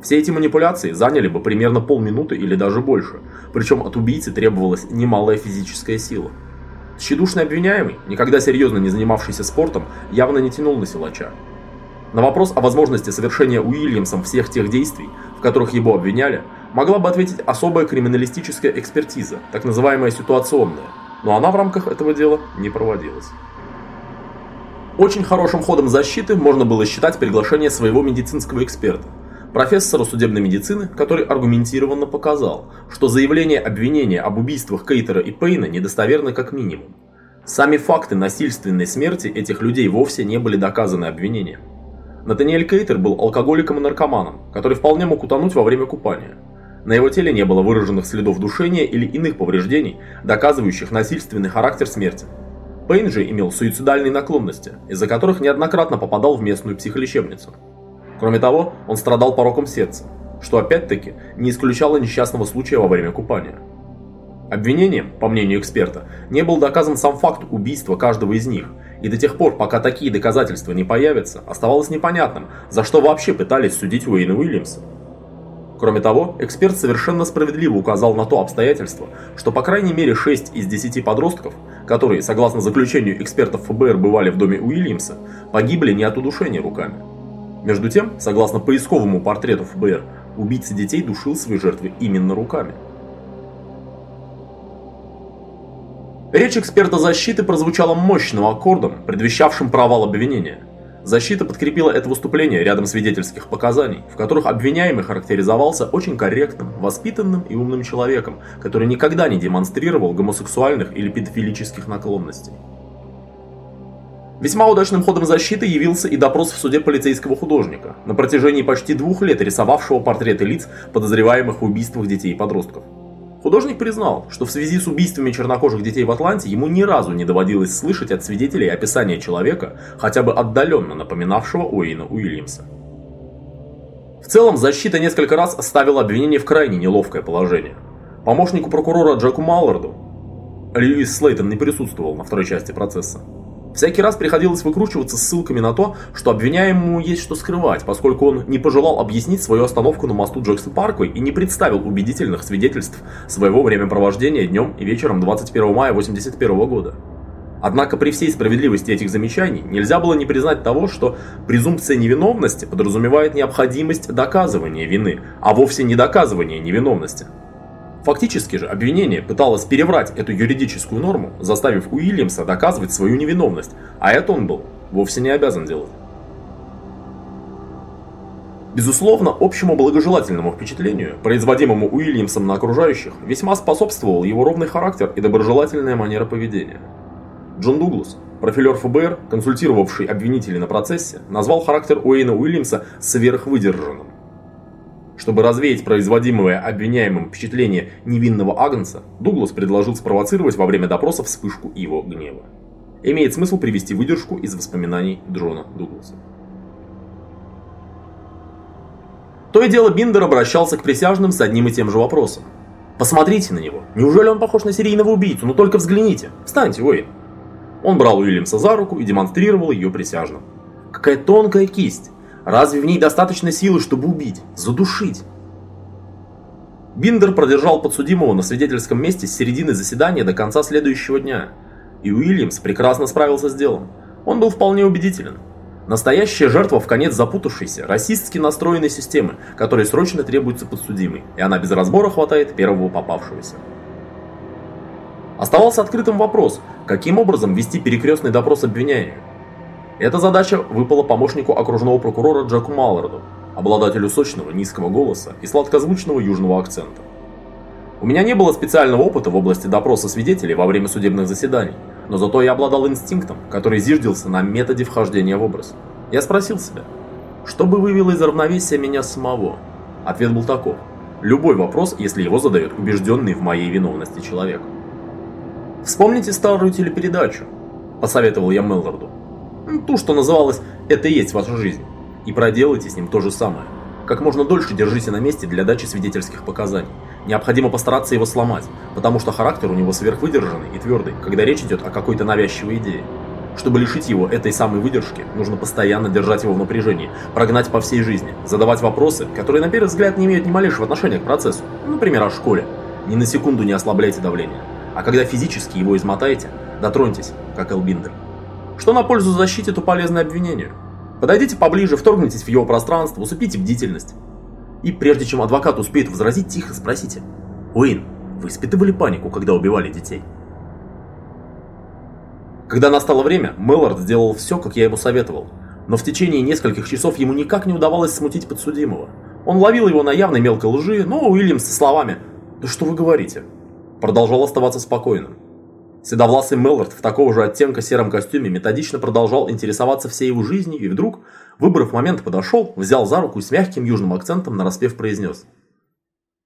Все эти манипуляции заняли бы примерно полминуты или даже больше, причем от убийцы требовалась немалая физическая сила. Тщедушный обвиняемый, никогда серьезно не занимавшийся спортом, явно не тянул на силача. На вопрос о возможности совершения Уильямсом всех тех действий, в которых его обвиняли, могла бы ответить особая криминалистическая экспертиза, так называемая ситуационная, но она в рамках этого дела не проводилась. Очень хорошим ходом защиты можно было считать приглашение своего медицинского эксперта, профессора судебной медицины, который аргументированно показал, что заявление обвинения об убийствах Кейтера и Пейна недостоверны как минимум. Сами факты насильственной смерти этих людей вовсе не были доказаны обвинением. Натаниэль Кейтер был алкоголиком и наркоманом, который вполне мог утонуть во время купания. На его теле не было выраженных следов душения или иных повреждений, доказывающих насильственный характер смерти. Пейн же имел суицидальные наклонности, из-за которых неоднократно попадал в местную психолечебницу. Кроме того, он страдал пороком сердца, что опять-таки не исключало несчастного случая во время купания. Обвинением, по мнению эксперта, не был доказан сам факт убийства каждого из них, и до тех пор, пока такие доказательства не появятся, оставалось непонятным, за что вообще пытались судить Уэйна Уильямса. Кроме того, эксперт совершенно справедливо указал на то обстоятельство, что по крайней мере 6 из 10 подростков, которые, согласно заключению экспертов ФБР, бывали в доме Уильямса, погибли не от удушения руками. Между тем, согласно поисковому портрету ФБР, убийца детей душил свои жертвы именно руками. Речь эксперта защиты прозвучала мощным аккордом, предвещавшим провал обвинения. Защита подкрепила это выступление рядом свидетельских показаний, в которых обвиняемый характеризовался очень корректным, воспитанным и умным человеком, который никогда не демонстрировал гомосексуальных или педофилических наклонностей. Весьма удачным ходом защиты явился и допрос в суде полицейского художника, на протяжении почти двух лет рисовавшего портреты лиц, подозреваемых в убийствах детей и подростков. Художник признал, что в связи с убийствами чернокожих детей в Атланте ему ни разу не доводилось слышать от свидетелей описание человека, хотя бы отдаленно напоминавшего Уэйна Уильямса. В целом, защита несколько раз ставила обвинение в крайне неловкое положение. Помощнику прокурора Джеку Малларду Льюис Слейтон не присутствовал на второй части процесса. Всякий раз приходилось выкручиваться ссылками на то, что обвиняемому есть что скрывать, поскольку он не пожелал объяснить свою остановку на мосту Джексон Парквей и не представил убедительных свидетельств своего времяпровождения днем и вечером 21 мая 1981 года. Однако при всей справедливости этих замечаний нельзя было не признать того, что презумпция невиновности подразумевает необходимость доказывания вины, а вовсе не доказывания невиновности. Фактически же обвинение пыталось переврать эту юридическую норму, заставив Уильямса доказывать свою невиновность, а это он был вовсе не обязан делать. Безусловно, общему благожелательному впечатлению, производимому Уильямсом на окружающих, весьма способствовал его ровный характер и доброжелательная манера поведения. Джон Дуглас, профилер ФБР, консультировавший обвинителей на процессе, назвал характер Уэйна Уильямса сверхвыдержанным. Чтобы развеять производимое обвиняемым впечатление невинного агнца, Дуглас предложил спровоцировать во время допроса вспышку его гнева. Имеет смысл привести выдержку из воспоминаний Джона Дугласа. То и дело Биндер обращался к присяжным с одним и тем же вопросом. «Посмотрите на него. Неужели он похож на серийного убийцу? Ну только взгляните. Встаньте, Уэйн». Он брал Уильямса за руку и демонстрировал ее присяжным. Какая тонкая кисть. Разве в ней достаточно силы, чтобы убить, задушить? Биндер продержал подсудимого на свидетельском месте с середины заседания до конца следующего дня. И Уильямс прекрасно справился с делом. Он был вполне убедителен. Настоящая жертва в конец запутавшейся, расистски настроенной системы, которой срочно требуется подсудимый, и она без разбора хватает первого попавшегося. Оставался открытым вопрос, каким образом вести перекрестный допрос обвиняемых. Эта задача выпала помощнику окружного прокурора Джеку Малларду, обладателю сочного низкого голоса и сладкозвучного южного акцента. У меня не было специального опыта в области допроса свидетелей во время судебных заседаний, но зато я обладал инстинктом, который зиждился на методе вхождения в образ. Я спросил себя, что бы вывело из равновесия меня самого? Ответ был таков. Любой вопрос, если его задает убежденный в моей виновности человек. Вспомните старую телепередачу, посоветовал я Мелларду. Ну, ту, что называлось «Это и есть ваша жизнь». И проделайте с ним то же самое. Как можно дольше держите на месте для дачи свидетельских показаний. Необходимо постараться его сломать, потому что характер у него сверхвыдержанный и твердый, когда речь идет о какой-то навязчивой идее. Чтобы лишить его этой самой выдержки, нужно постоянно держать его в напряжении, прогнать по всей жизни, задавать вопросы, которые на первый взгляд не имеют ни малейшего отношения к процессу, например, о школе. Ни на секунду не ослабляйте давление. А когда физически его измотаете, дотроньтесь, как Элбиндер. Что на пользу защите, то полезно обвинению. Подойдите поближе, вторгнитесь в его пространство, усыпите бдительность. И прежде чем адвокат успеет возразить, тихо спросите. Уин, вы испытывали панику, когда убивали детей? Когда настало время, Меллард сделал все, как я ему советовал. Но в течение нескольких часов ему никак не удавалось смутить подсудимого. Он ловил его на явной мелкой лжи, но Уильямс со словами «Да что вы говорите?» продолжал оставаться спокойным. Седовласый Меллард в такого же оттенка сером костюме методично продолжал интересоваться всей его жизнью и вдруг, выбрав момент, подошел, взял за руку и с мягким южным акцентом нараспев произнес.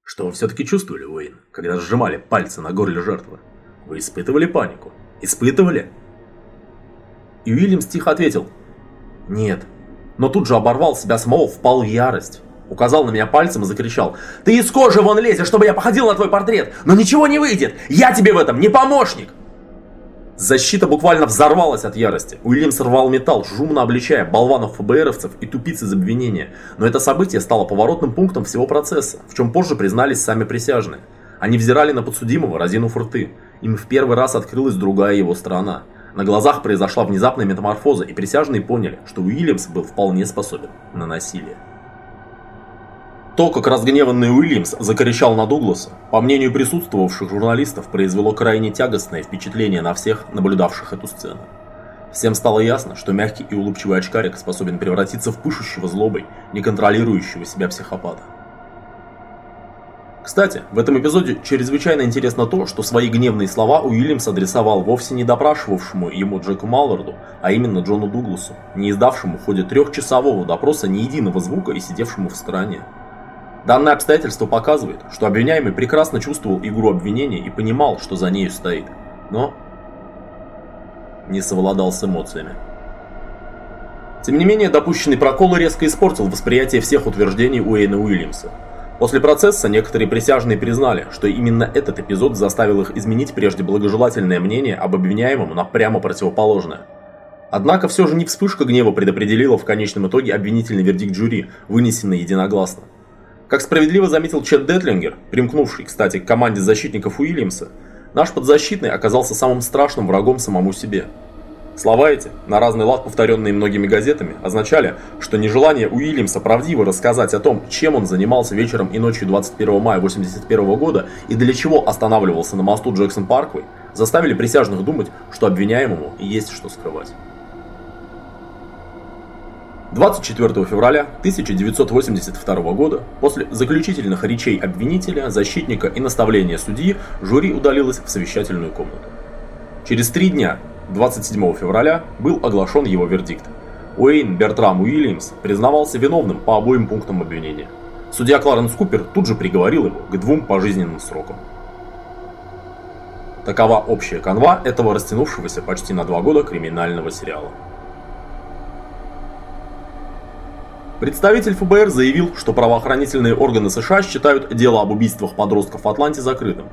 Что вы все-таки чувствовали, Уэйн, когда сжимали пальцы на горле жертвы? Вы испытывали панику? Испытывали? И Уильямс тихо ответил. Нет. Но тут же оборвал себя самого, впал в ярость. Указал на меня пальцем и закричал. «Ты из кожи вон лезешь, чтобы я походил на твой портрет! Но ничего не выйдет! Я тебе в этом не помощник!» Защита буквально взорвалась от ярости. Уильям сорвал металл, шумно обличая болванов ФБРовцев и тупиц из обвинения. Но это событие стало поворотным пунктом всего процесса, в чем позже признались сами присяжные. Они взирали на подсудимого, разинув рты. Им в первый раз открылась другая его сторона. На глазах произошла внезапная метаморфоза, и присяжные поняли, что Уильямс был вполне способен на насилие. То, как разгневанный Уильямс закричал на Дугласа, по мнению присутствовавших журналистов, произвело крайне тягостное впечатление на всех, наблюдавших эту сцену. Всем стало ясно, что мягкий и улыбчивый очкарик способен превратиться в пышущего злобой, неконтролирующего себя психопата. Кстати, в этом эпизоде чрезвычайно интересно то, что свои гневные слова Уильямс адресовал вовсе не допрашивавшему ему Джеку Малларду, а именно Джону Дугласу, не издавшему в ходе трехчасового допроса ни единого звука и сидевшему в стороне. Данное обстоятельство показывает, что обвиняемый прекрасно чувствовал игру обвинения и понимал, что за нею стоит, но не совладал с эмоциями. Тем не менее, допущенный прокол резко испортил восприятие всех утверждений Уэйна Уильямса. После процесса некоторые присяжные признали, что именно этот эпизод заставил их изменить прежде благожелательное мнение об обвиняемом на прямо противоположное. Однако все же не вспышка гнева предопределила в конечном итоге обвинительный вердикт жюри, вынесенный единогласно. Как справедливо заметил Чет Детлингер, примкнувший, кстати, к команде защитников Уильямса, наш подзащитный оказался самым страшным врагом самому себе. Слова эти, на разный лад повторенные многими газетами, означали, что нежелание Уильямса правдиво рассказать о том, чем он занимался вечером и ночью 21 мая 1981 года и для чего останавливался на мосту Джексон Парквей, заставили присяжных думать, что обвиняемому есть что скрывать. 24 февраля 1982 года, после заключительных речей обвинителя, защитника и наставления судьи, жюри удалилось в совещательную комнату. Через три дня, 27 февраля, был оглашен его вердикт. Уэйн Бертрам Уильямс признавался виновным по обоим пунктам обвинения. Судья Кларенс Купер тут же приговорил его к двум пожизненным срокам. Такова общая канва этого растянувшегося почти на два года криминального сериала. Представитель ФБР заявил, что правоохранительные органы США считают дело об убийствах подростков в Атланте закрытым.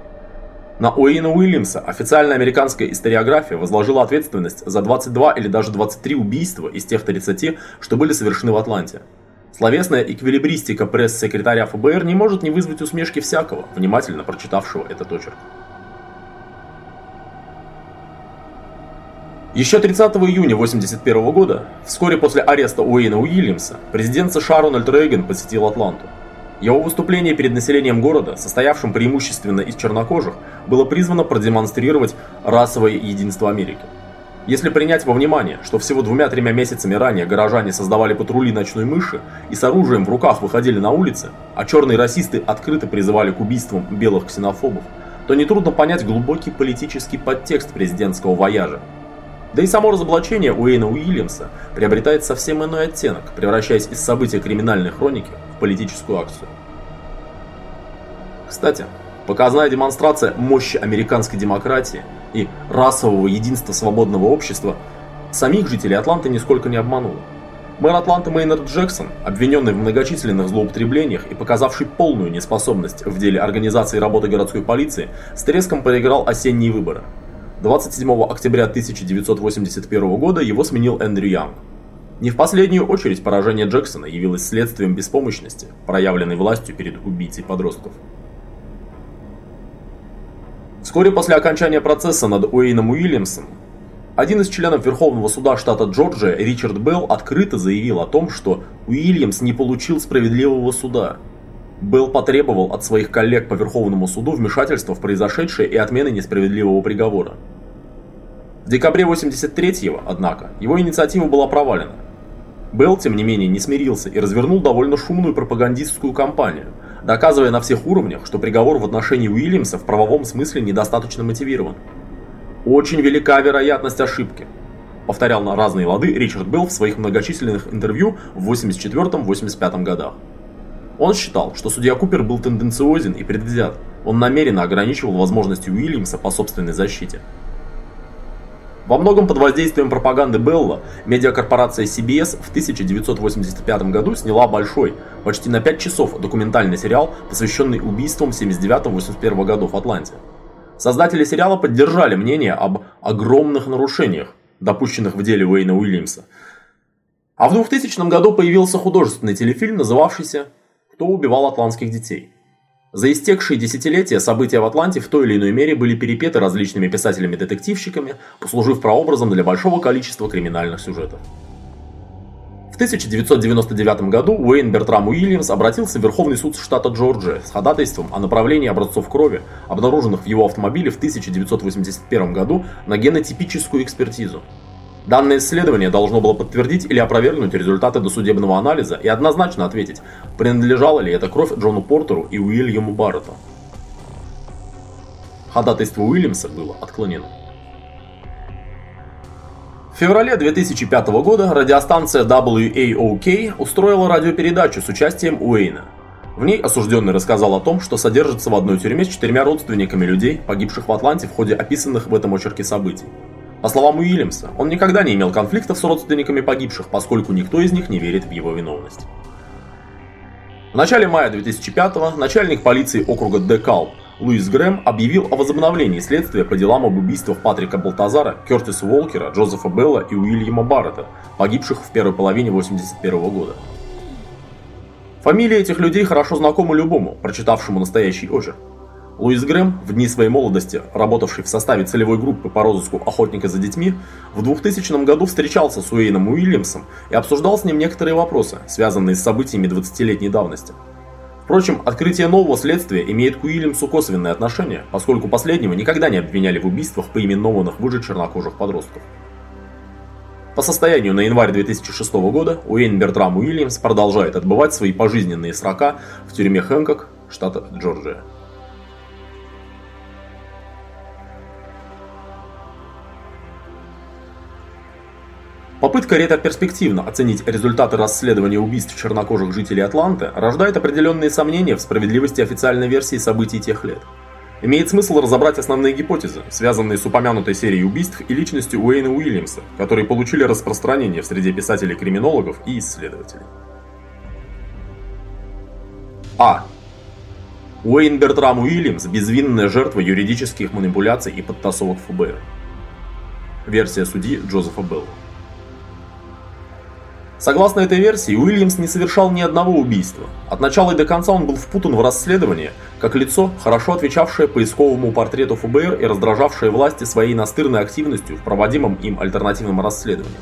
На Уэйна Уильямса официальная американская историография возложила ответственность за 22 или даже 23 убийства из тех 30, что были совершены в Атланте. Словесная эквилибристика пресс-секретаря ФБР не может не вызвать усмешки всякого, внимательно прочитавшего этот очерк. Еще 30 июня 1981 года, вскоре после ареста Уэйна Уильямса, президент США Рональд Рейган посетил Атланту. Его выступление перед населением города, состоявшим преимущественно из чернокожих, было призвано продемонстрировать расовое единство Америки. Если принять во внимание, что всего двумя-тремя месяцами ранее горожане создавали патрули ночной мыши и с оружием в руках выходили на улицы, а черные расисты открыто призывали к убийствам белых ксенофобов, то нетрудно понять глубокий политический подтекст президентского вояжа, да и само разоблачение Уэйна Уильямса приобретает совсем иной оттенок, превращаясь из события криминальной хроники в политическую акцию. Кстати, показная демонстрация мощи американской демократии и расового единства свободного общества самих жителей Атланты нисколько не обманула. Мэр Атланты Мейнард Джексон, обвиненный в многочисленных злоупотреблениях и показавший полную неспособность в деле организации работы городской полиции, с треском проиграл осенние выборы – 27 октября 1981 года его сменил Эндрю Янг. Не в последнюю очередь поражение Джексона явилось следствием беспомощности, проявленной властью перед убийцей подростков. Вскоре после окончания процесса над Уэйном Уильямсом, один из членов Верховного суда штата Джорджия, Ричард Белл, открыто заявил о том, что Уильямс не получил справедливого суда. Белл потребовал от своих коллег по Верховному суду вмешательства в произошедшее и отмены несправедливого приговора. В декабре 83-го, однако, его инициатива была провалена. Белл, тем не менее, не смирился и развернул довольно шумную пропагандистскую кампанию, доказывая на всех уровнях, что приговор в отношении Уильямса в правовом смысле недостаточно мотивирован. «Очень велика вероятность ошибки», повторял на разные лады Ричард Белл в своих многочисленных интервью в 84-85 годах. Он считал, что судья Купер был тенденциозен и предвзят, он намеренно ограничивал возможности Уильямса по собственной защите. Во многом под воздействием пропаганды Белла, медиакорпорация CBS в 1985 году сняла большой, почти на 5 часов, документальный сериал, посвященный убийствам 79-81 годов в Атланте. Создатели сериала поддержали мнение об огромных нарушениях, допущенных в деле Уэйна Уильямса. А в 2000 году появился художественный телефильм, называвшийся «Кто убивал атлантских детей?». За истекшие десятилетия события в Атланте в той или иной мере были перепеты различными писателями-детективщиками, послужив прообразом для большого количества криминальных сюжетов. В 1999 году Уэйн Бертрам Уильямс обратился в Верховный суд штата Джорджия с ходатайством о направлении образцов крови, обнаруженных в его автомобиле в 1981 году, на генотипическую экспертизу. Данное исследование должно было подтвердить или опровергнуть результаты досудебного анализа и однозначно ответить, принадлежала ли эта кровь Джону Портеру и Уильяму Барретту. Ходатайство Уильямса было отклонено. В феврале 2005 года радиостанция WAOK устроила радиопередачу с участием Уэйна. В ней осужденный рассказал о том, что содержится в одной тюрьме с четырьмя родственниками людей, погибших в Атланте в ходе описанных в этом очерке событий. По словам Уильямса, он никогда не имел конфликтов с родственниками погибших, поскольку никто из них не верит в его виновность. В начале мая 2005-го начальник полиции округа Декалп Луис Грэм объявил о возобновлении следствия по делам об убийствах Патрика Балтазара, Кертиса Уолкера, Джозефа Белла и Уильяма Баррета, погибших в первой половине 1981 года. Фамилии этих людей хорошо знакомы любому, прочитавшему настоящий очерк. Луис Грэм, в дни своей молодости, работавший в составе целевой группы по розыску охотника за детьми, в 2000 году встречался с Уэйном Уильямсом и обсуждал с ним некоторые вопросы, связанные с событиями 20-летней давности. Впрочем, открытие нового следствия имеет к Уильямсу косвенное отношение, поскольку последнего никогда не обвиняли в убийствах поименованных выше чернокожих подростков. По состоянию на январь 2006 года Уэйн Бертрам Уильямс продолжает отбывать свои пожизненные срока в тюрьме Хэнкок, штата Джорджия. Попытка ретроперспективно оценить результаты расследования убийств чернокожих жителей Атланты рождает определенные сомнения в справедливости официальной версии событий тех лет. Имеет смысл разобрать основные гипотезы, связанные с упомянутой серией убийств и личностью Уэйна Уильямса, которые получили распространение в среде писателей-криминологов и исследователей. А. Уэйн Бертрам Уильямс – безвинная жертва юридических манипуляций и подтасовок ФБР. Версия судьи Джозефа Белла. Согласно этой версии, Уильямс не совершал ни одного убийства. От начала и до конца он был впутан в расследование, как лицо, хорошо отвечавшее поисковому портрету ФБР и раздражавшее власти своей настырной активностью в проводимом им альтернативном расследовании.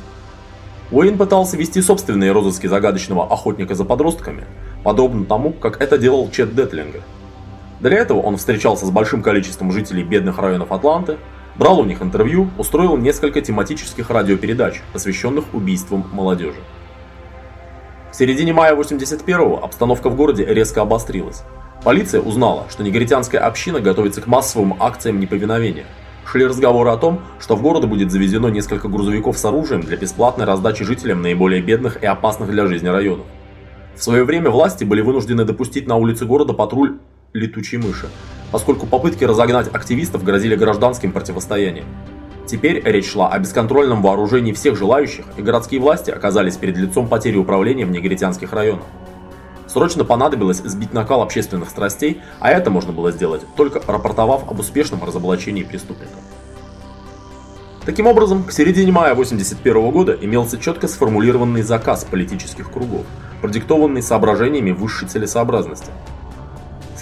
Уэйн пытался вести собственные розыски загадочного охотника за подростками, подобно тому, как это делал Чет Детлингер. Для этого он встречался с большим количеством жителей бедных районов Атланты, брал у них интервью, устроил несколько тематических радиопередач, посвященных убийствам молодежи. В середине мая 81-го обстановка в городе резко обострилась. Полиция узнала, что негритянская община готовится к массовым акциям неповиновения. Шли разговоры о том, что в город будет завезено несколько грузовиков с оружием для бесплатной раздачи жителям наиболее бедных и опасных для жизни районов. В свое время власти были вынуждены допустить на улицы города патруль летучей мыши, поскольку попытки разогнать активистов грозили гражданским противостоянием. Теперь речь шла о бесконтрольном вооружении всех желающих, и городские власти оказались перед лицом потери управления в негритянских районах. Срочно понадобилось сбить накал общественных страстей, а это можно было сделать, только рапортовав об успешном разоблачении преступника. Таким образом, к середине мая 1981 года имелся четко сформулированный заказ политических кругов, продиктованный соображениями высшей целесообразности.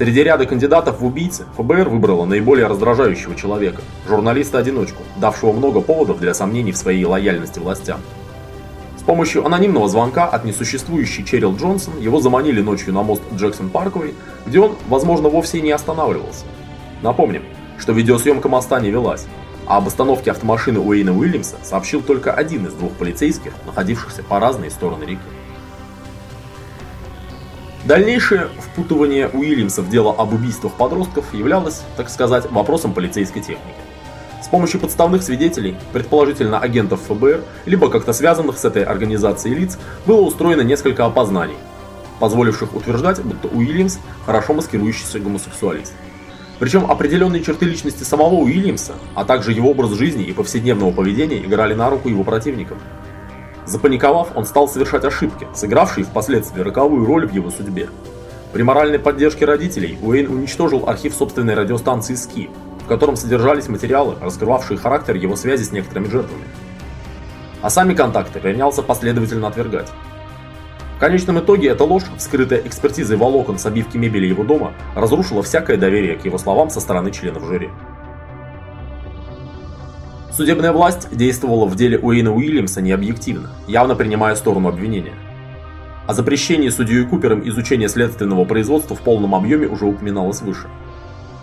Среди ряда кандидатов в убийцы ФБР выбрало наиболее раздражающего человека – журналиста-одиночку, давшего много поводов для сомнений в своей лояльности властям. С помощью анонимного звонка от несуществующей Черил Джонсон его заманили ночью на мост Джексон Парковый, где он, возможно, вовсе и не останавливался. Напомним, что видеосъемка моста не велась, а об остановке автомашины Уэйна Уильямса сообщил только один из двух полицейских, находившихся по разные стороны реки. Дальнейшее впутывание Уильямса в дело об убийствах подростков являлось, так сказать, вопросом полицейской техники. С помощью подставных свидетелей, предположительно агентов ФБР, либо как-то связанных с этой организацией лиц, было устроено несколько опознаний, позволивших утверждать, будто Уильямс хорошо маскирующийся гомосексуалист. Причем определенные черты личности самого Уильямса, а также его образ жизни и повседневного поведения играли на руку его противникам. Запаниковав, он стал совершать ошибки, сыгравшие впоследствии роковую роль в его судьбе. При моральной поддержке родителей Уэйн уничтожил архив собственной радиостанции «Ски», в котором содержались материалы, раскрывавшие характер его связи с некоторыми жертвами. А сами контакты принялся последовательно отвергать. В конечном итоге эта ложь, вскрытая экспертизой волокон с обивки мебели его дома, разрушила всякое доверие к его словам со стороны членов жюри. Судебная власть действовала в деле Уэйна Уильямса необъективно, явно принимая сторону обвинения. О запрещении судьей Купером изучения следственного производства в полном объеме уже упоминалось выше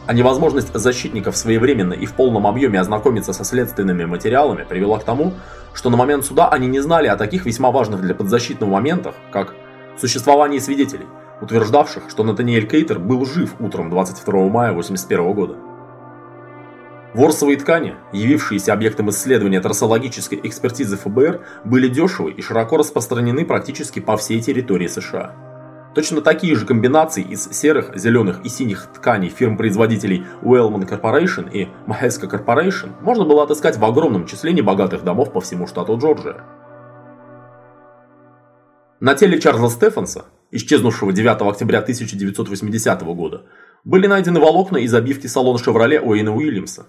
а невозможность защитников своевременно и в полном объеме ознакомиться со следственными материалами привела к тому, что на момент суда они не знали о таких весьма важных для подзащитного моментах, как существование свидетелей, утверждавших, что Натаниэль Кейтер был жив утром 22 мая 1981 года. Ворсовые ткани, явившиеся объектом исследования трассологической экспертизы ФБР, были дешевы и широко распространены практически по всей территории США. Точно такие же комбинации из серых, зеленых и синих тканей фирм-производителей Wellman Corporation и Maheska Corporation можно было отыскать в огромном числе небогатых домов по всему штату Джорджия. На теле Чарльза Стефанса, исчезнувшего 9 октября 1980 года, были найдены волокна из обивки салона «Шевроле» Уэйна Уильямса.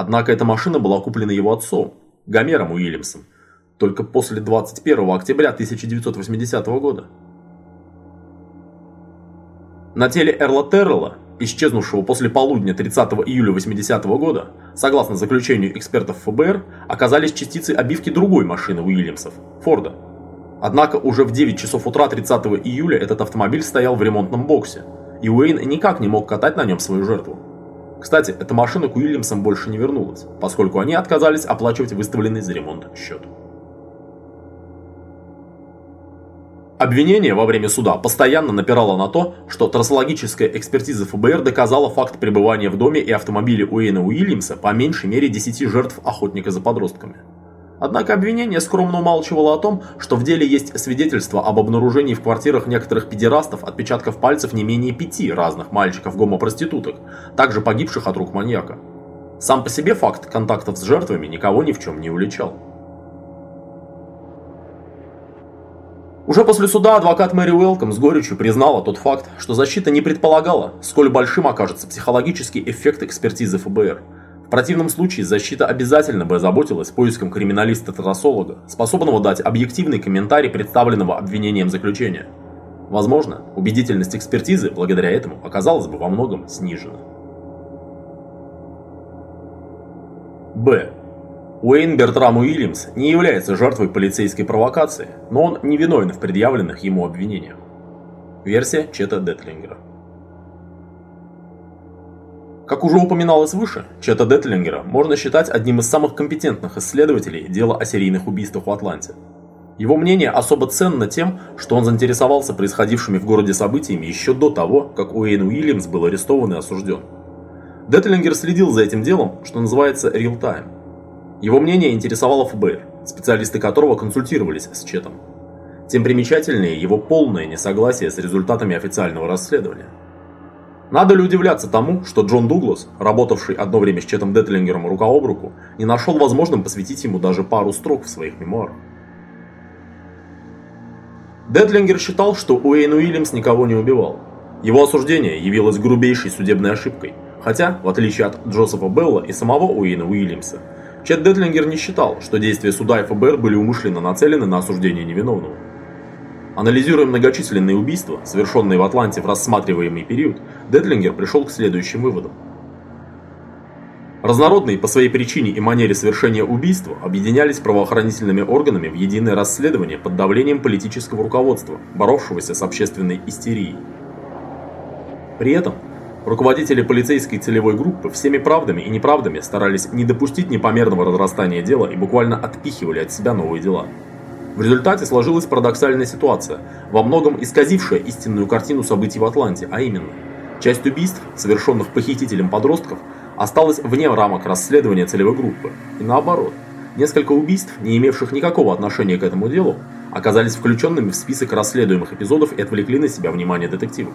Однако эта машина была куплена его отцом, Гомером Уильямсом, только после 21 октября 1980 года. На теле Эрла Террелла, исчезнувшего после полудня 30 июля 80 -го года, согласно заключению экспертов ФБР, оказались частицы обивки другой машины Уильямсов – Форда. Однако уже в 9 часов утра 30 июля этот автомобиль стоял в ремонтном боксе, и Уэйн никак не мог катать на нем свою жертву. Кстати, эта машина к Уильямсам больше не вернулась, поскольку они отказались оплачивать выставленный за ремонт счет. Обвинение во время суда постоянно напирало на то, что трассологическая экспертиза ФБР доказала факт пребывания в доме и автомобиле Уэйна Уильямса по меньшей мере 10 жертв охотника за подростками. Однако обвинение скромно умалчивало о том, что в деле есть свидетельства об обнаружении в квартирах некоторых педерастов отпечатков пальцев не менее пяти разных мальчиков-гомопроституток, также погибших от рук маньяка. Сам по себе факт контактов с жертвами никого ни в чем не уличал. Уже после суда адвокат Мэри Уэлком с горечью признала тот факт, что защита не предполагала, сколь большим окажется психологический эффект экспертизы ФБР. В противном случае защита обязательно бы озаботилась поиском криминалиста-трассолога, способного дать объективный комментарий представленного обвинением заключения. Возможно, убедительность экспертизы благодаря этому оказалась бы во многом снижена. Б. Уэйн Бертрам Уильямс не является жертвой полицейской провокации, но он не виновен в предъявленных ему обвинениях. Версия Чета Детлингера. Как уже упоминалось выше, Чета Детлингера можно считать одним из самых компетентных исследователей дела о серийных убийствах в Атланте. Его мнение особо ценно тем, что он заинтересовался происходившими в городе событиями еще до того, как Уэйн Уильямс был арестован и осужден. Детлингер следил за этим делом, что называется real-time. Его мнение интересовало ФБР, специалисты которого консультировались с Четом. Тем примечательнее его полное несогласие с результатами официального расследования. Надо ли удивляться тому, что Джон Дуглас, работавший одно время с Четом Детлингером рука об руку, не нашел возможным посвятить ему даже пару строк в своих мемуарах. Детлингер считал, что Уэйн Уильямс никого не убивал. Его осуждение явилось грубейшей судебной ошибкой, хотя, в отличие от Джозефа Белла и самого Уэйна Уильямса, Чет Детлингер не считал, что действия суда и ФБР были умышленно нацелены на осуждение невиновного. Анализируя многочисленные убийства, совершенные в Атланте в рассматриваемый период, Детлингер пришел к следующим выводам. Разнородные по своей причине и манере совершения убийства объединялись правоохранительными органами в единое расследование под давлением политического руководства, боровшегося с общественной истерией. При этом руководители полицейской целевой группы всеми правдами и неправдами старались не допустить непомерного разрастания дела и буквально отпихивали от себя новые дела. В результате сложилась парадоксальная ситуация, во многом исказившая истинную картину событий в Атланте, а именно, часть убийств, совершенных похитителем подростков, осталась вне рамок расследования целевой группы, и наоборот, несколько убийств, не имевших никакого отношения к этому делу, оказались включенными в список расследуемых эпизодов и отвлекли на себя внимание детективов.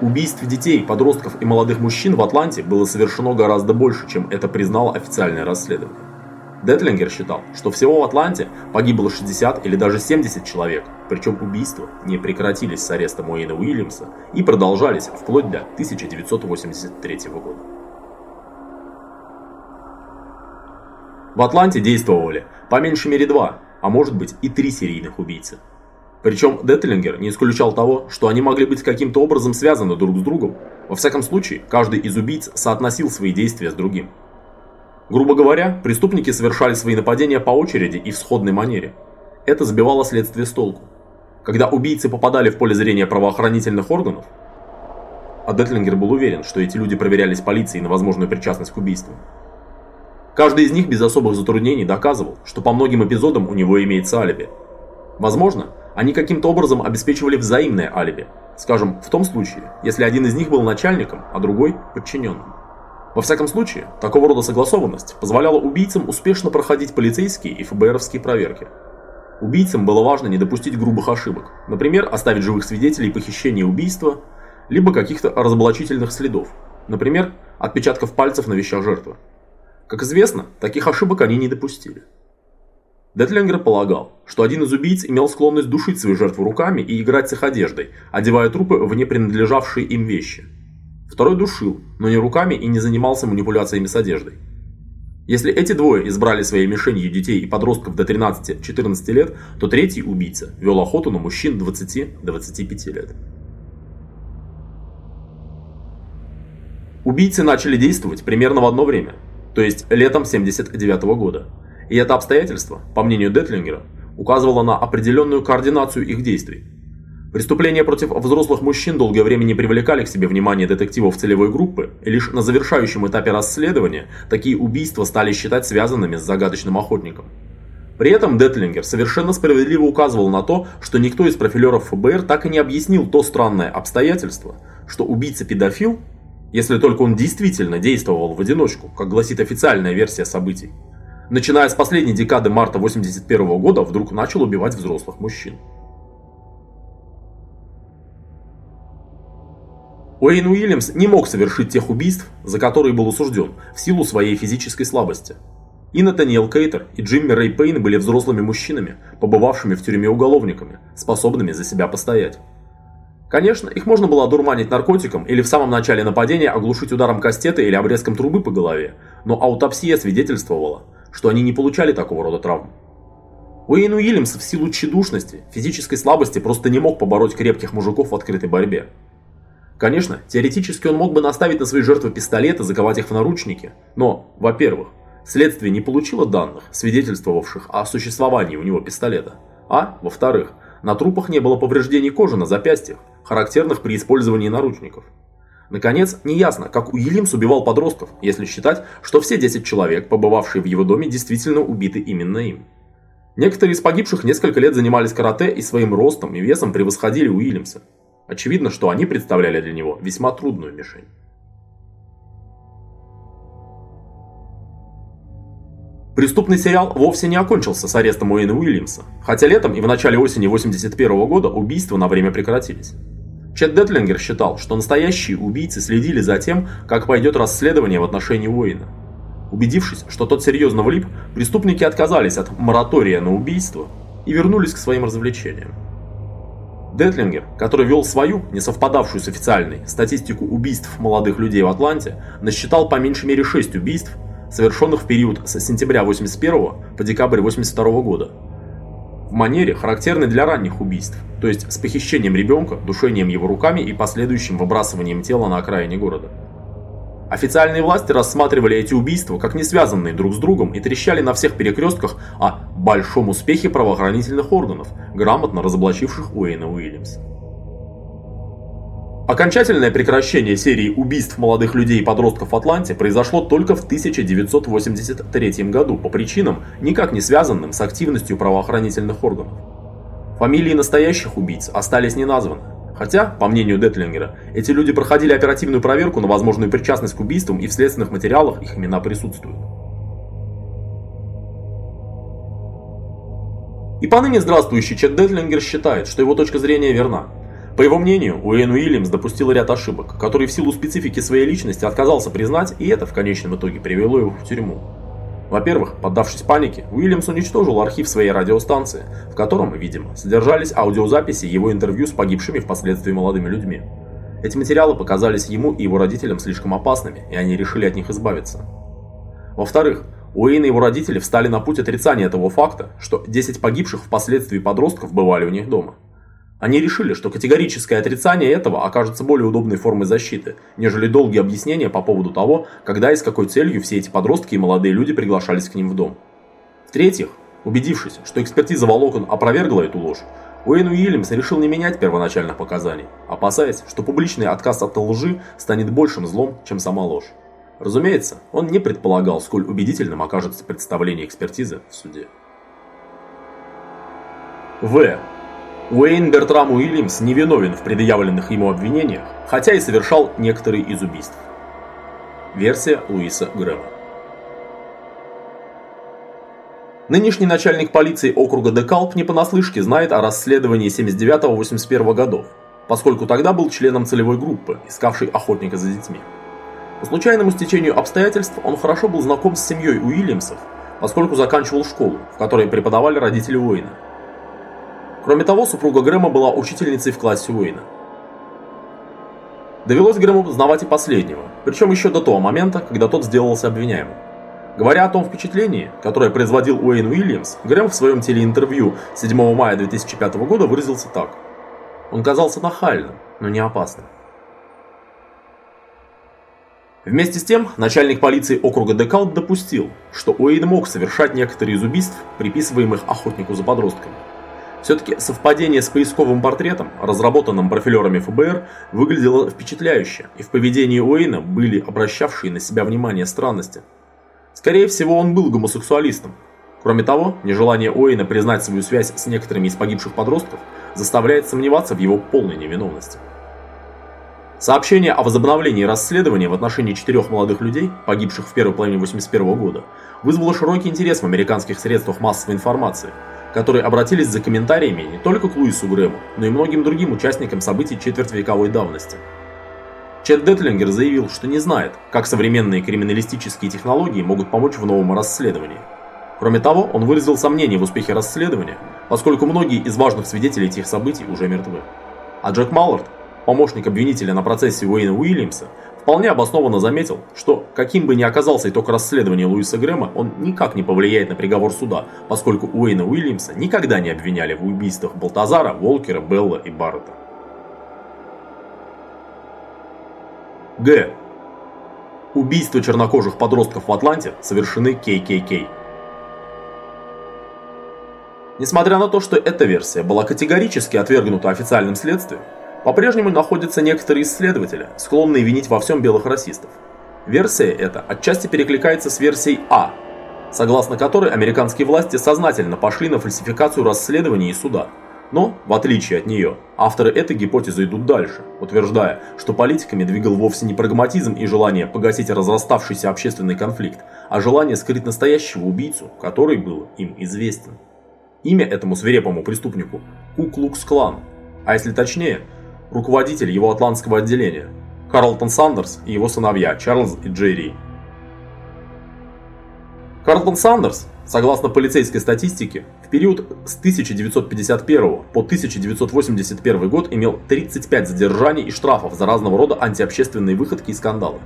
Убийств детей, подростков и молодых мужчин в Атланте было совершено гораздо больше, чем это признало официальное расследование. Детлингер считал, что всего в Атланте погибло 60 или даже 70 человек, причем убийства не прекратились с арестом Уэйна Уильямса и продолжались вплоть до 1983 года. В Атланте действовали по меньшей мере два, а может быть и три серийных убийцы. Причем Детлингер не исключал того, что они могли быть каким-то образом связаны друг с другом. Во всяком случае, каждый из убийц соотносил свои действия с другим. Грубо говоря, преступники совершали свои нападения по очереди и в сходной манере. Это сбивало следствие с толку. Когда убийцы попадали в поле зрения правоохранительных органов, а Детлингер был уверен, что эти люди проверялись полицией на возможную причастность к убийству, каждый из них без особых затруднений доказывал, что по многим эпизодам у него имеется алиби. Возможно, они каким-то образом обеспечивали взаимное алиби, скажем, в том случае, если один из них был начальником, а другой – подчиненным. Во всяком случае, такого рода согласованность позволяла убийцам успешно проходить полицейские и ФБРовские проверки. Убийцам было важно не допустить грубых ошибок, например, оставить живых свидетелей похищения убийства, либо каких-то разоблачительных следов, например, отпечатков пальцев на вещах жертвы. Как известно, таких ошибок они не допустили. Детлингер полагал, что один из убийц имел склонность душить свою жертву руками и играть с их одеждой, одевая трупы в не принадлежавшие им вещи – Второй душил, но не руками и не занимался манипуляциями с одеждой. Если эти двое избрали своей мишенью детей и подростков до 13-14 лет, то третий убийца вел охоту на мужчин 20-25 лет. Убийцы начали действовать примерно в одно время, то есть летом 79 года. И это обстоятельство, по мнению Детлингера, указывало на определенную координацию их действий. Преступления против взрослых мужчин долгое время не привлекали к себе внимание детективов целевой группы, и лишь на завершающем этапе расследования такие убийства стали считать связанными с загадочным охотником. При этом Детлингер совершенно справедливо указывал на то, что никто из профилеров ФБР так и не объяснил то странное обстоятельство, что убийца-педофил, если только он действительно действовал в одиночку, как гласит официальная версия событий, начиная с последней декады марта 1981 года вдруг начал убивать взрослых мужчин. Уэйн Уильямс не мог совершить тех убийств, за которые был осужден, в силу своей физической слабости. И Натаниэл Кейтер, и Джимми Рэй Пейн были взрослыми мужчинами, побывавшими в тюрьме уголовниками, способными за себя постоять. Конечно, их можно было одурманить наркотиком или в самом начале нападения оглушить ударом кастета или обрезком трубы по голове, но аутопсия свидетельствовала, что они не получали такого рода травм. Уэйн Уильямс в силу тщедушности, физической слабости просто не мог побороть крепких мужиков в открытой борьбе. Конечно, теоретически он мог бы наставить на свои жертвы пистолеты, заковать их в наручники. Но, во-первых, следствие не получило данных, свидетельствовавших о существовании у него пистолета. А, во-вторых, на трупах не было повреждений кожи на запястьях, характерных при использовании наручников. Наконец, неясно, как Уильямс убивал подростков, если считать, что все 10 человек, побывавшие в его доме, действительно убиты именно им. Некоторые из погибших несколько лет занимались карате и своим ростом и весом превосходили Уильямса. Очевидно, что они представляли для него весьма трудную мишень. Преступный сериал вовсе не окончился с арестом Уэйна Уильямса, хотя летом и в начале осени 1981 года убийства на время прекратились. Чет Детлингер считал, что настоящие убийцы следили за тем, как пойдет расследование в отношении Уэйна. Убедившись, что тот серьезно влип, преступники отказались от моратория на убийство и вернулись к своим развлечениям. Детлингер, который вел свою, не совпадавшую с официальной, статистику убийств молодых людей в Атланте, насчитал по меньшей мере 6 убийств, совершенных в период с сентября 81 по декабрь 82 года. В манере, характерной для ранних убийств, то есть с похищением ребенка, душением его руками и последующим выбрасыванием тела на окраине города. Официальные власти рассматривали эти убийства как не связанные друг с другом и трещали на всех перекрестках о большом успехе правоохранительных органов, грамотно разоблачивших Уэйна Уильямс. Окончательное прекращение серии убийств молодых людей и подростков в Атланте произошло только в 1983 году по причинам, никак не связанным с активностью правоохранительных органов. Фамилии настоящих убийц остались не названы. Хотя, по мнению Детлингера, эти люди проходили оперативную проверку на возможную причастность к убийствам и в следственных материалах их имена присутствуют. И поныне здравствующий Чет Детлингер считает, что его точка зрения верна. По его мнению, Уэйн Уильямс допустил ряд ошибок, которые в силу специфики своей личности отказался признать, и это в конечном итоге привело его в тюрьму. Во-первых, поддавшись панике, Уильямс уничтожил архив своей радиостанции, в котором, видимо, содержались аудиозаписи его интервью с погибшими впоследствии молодыми людьми. Эти материалы показались ему и его родителям слишком опасными, и они решили от них избавиться. Во-вторых, Уэйн и его родители встали на путь отрицания того факта, что 10 погибших впоследствии подростков бывали у них дома. Они решили, что категорическое отрицание этого окажется более удобной формой защиты, нежели долгие объяснения по поводу того, когда и с какой целью все эти подростки и молодые люди приглашались к ним в дом. В-третьих, убедившись, что экспертиза волокон опровергла эту ложь, Уэйн Уильямс решил не менять первоначальных показаний, опасаясь, что публичный отказ от лжи станет большим злом, чем сама ложь. Разумеется, он не предполагал, сколь убедительным окажется представление экспертизы в суде. В. Уэйн Бертрам Уильямс не виновен в предъявленных ему обвинениях, хотя и совершал некоторые из убийств. Версия Луиса Грэма. Нынешний начальник полиции округа Декалп не понаслышке знает о расследовании 79-81 годов, поскольку тогда был членом целевой группы, искавшей охотника за детьми. По случайному стечению обстоятельств он хорошо был знаком с семьей Уильямсов, поскольку заканчивал школу, в которой преподавали родители Уэйна. Кроме того, супруга Грэма была учительницей в классе Уэйна. Довелось Грэму знавать и последнего, причем еще до того момента, когда тот сделался обвиняемым. Говоря о том впечатлении, которое производил Уэйн Уильямс, Грэм в своем телеинтервью 7 мая 2005 года выразился так. Он казался нахальным, но не опасным. Вместе с тем, начальник полиции округа Декалт допустил, что Уэйн мог совершать некоторые из убийств, приписываемых охотнику за подростками. Все-таки совпадение с поисковым портретом, разработанным профилерами ФБР, выглядело впечатляюще, и в поведении Уэйна были обращавшие на себя внимание странности. Скорее всего, он был гомосексуалистом. Кроме того, нежелание Уэйна признать свою связь с некоторыми из погибших подростков заставляет сомневаться в его полной невиновности. Сообщение о возобновлении расследования в отношении четырех молодых людей, погибших в первой половине 1981 года, вызвало широкий интерес в американских средствах массовой информации – которые обратились за комментариями не только к Луису Грэму, но и многим другим участникам событий четвертьвековой давности. Чет Детлингер заявил, что не знает, как современные криминалистические технологии могут помочь в новом расследовании. Кроме того, он выразил сомнение в успехе расследования, поскольку многие из важных свидетелей этих событий уже мертвы. А Джек Маллард, помощник обвинителя на процессе Уэйна Уильямса, вполне обоснованно заметил, что каким бы ни оказался итог расследования Луиса Грэма, он никак не повлияет на приговор суда, поскольку Уэйна Уильямса никогда не обвиняли в убийствах Балтазара, Волкера, Белла и Баррета. Г. Убийства чернокожих подростков в Атланте совершены ККК. Несмотря на то, что эта версия была категорически отвергнута официальным следствием, по-прежнему находятся некоторые исследователи, склонные винить во всем белых расистов. Версия эта отчасти перекликается с версией А, согласно которой американские власти сознательно пошли на фальсификацию расследований и суда. Но, в отличие от нее, авторы этой гипотезы идут дальше, утверждая, что политиками двигал вовсе не прагматизм и желание погасить разраставшийся общественный конфликт, а желание скрыть настоящего убийцу, который был им известен. Имя этому свирепому преступнику – Ку-Клукс-Клан, а если точнее – руководитель его атлантского отделения, Карлтон Сандерс и его сыновья Чарльз и Джерри. Карлтон Сандерс, Согласно полицейской статистике, в период с 1951 по 1981 год имел 35 задержаний и штрафов за разного рода антиобщественные выходки и скандалы.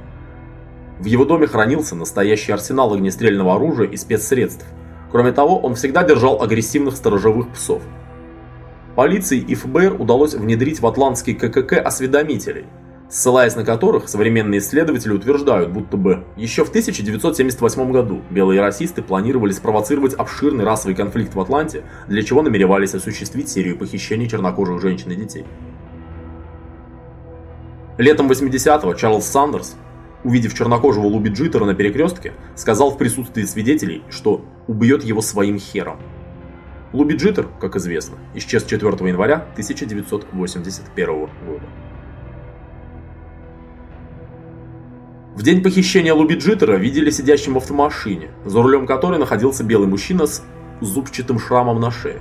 В его доме хранился настоящий арсенал огнестрельного оружия и спецсредств. Кроме того, он всегда держал агрессивных сторожевых псов. Полиции и ФБР удалось внедрить в атлантский ККК осведомителей – ссылаясь на которых современные исследователи утверждают, будто бы еще в 1978 году белые расисты планировали спровоцировать обширный расовый конфликт в Атланте, для чего намеревались осуществить серию похищений чернокожих женщин и детей. Летом 80-го Чарльз Сандерс, увидев чернокожего Луби Джиттера на перекрестке, сказал в присутствии свидетелей, что убьет его своим хером. Луби Джиттер, как известно, исчез 4 января 1981 года. В день похищения Луби Джиттера видели сидящим в автомашине, за рулем которой находился белый мужчина с зубчатым шрамом на шее.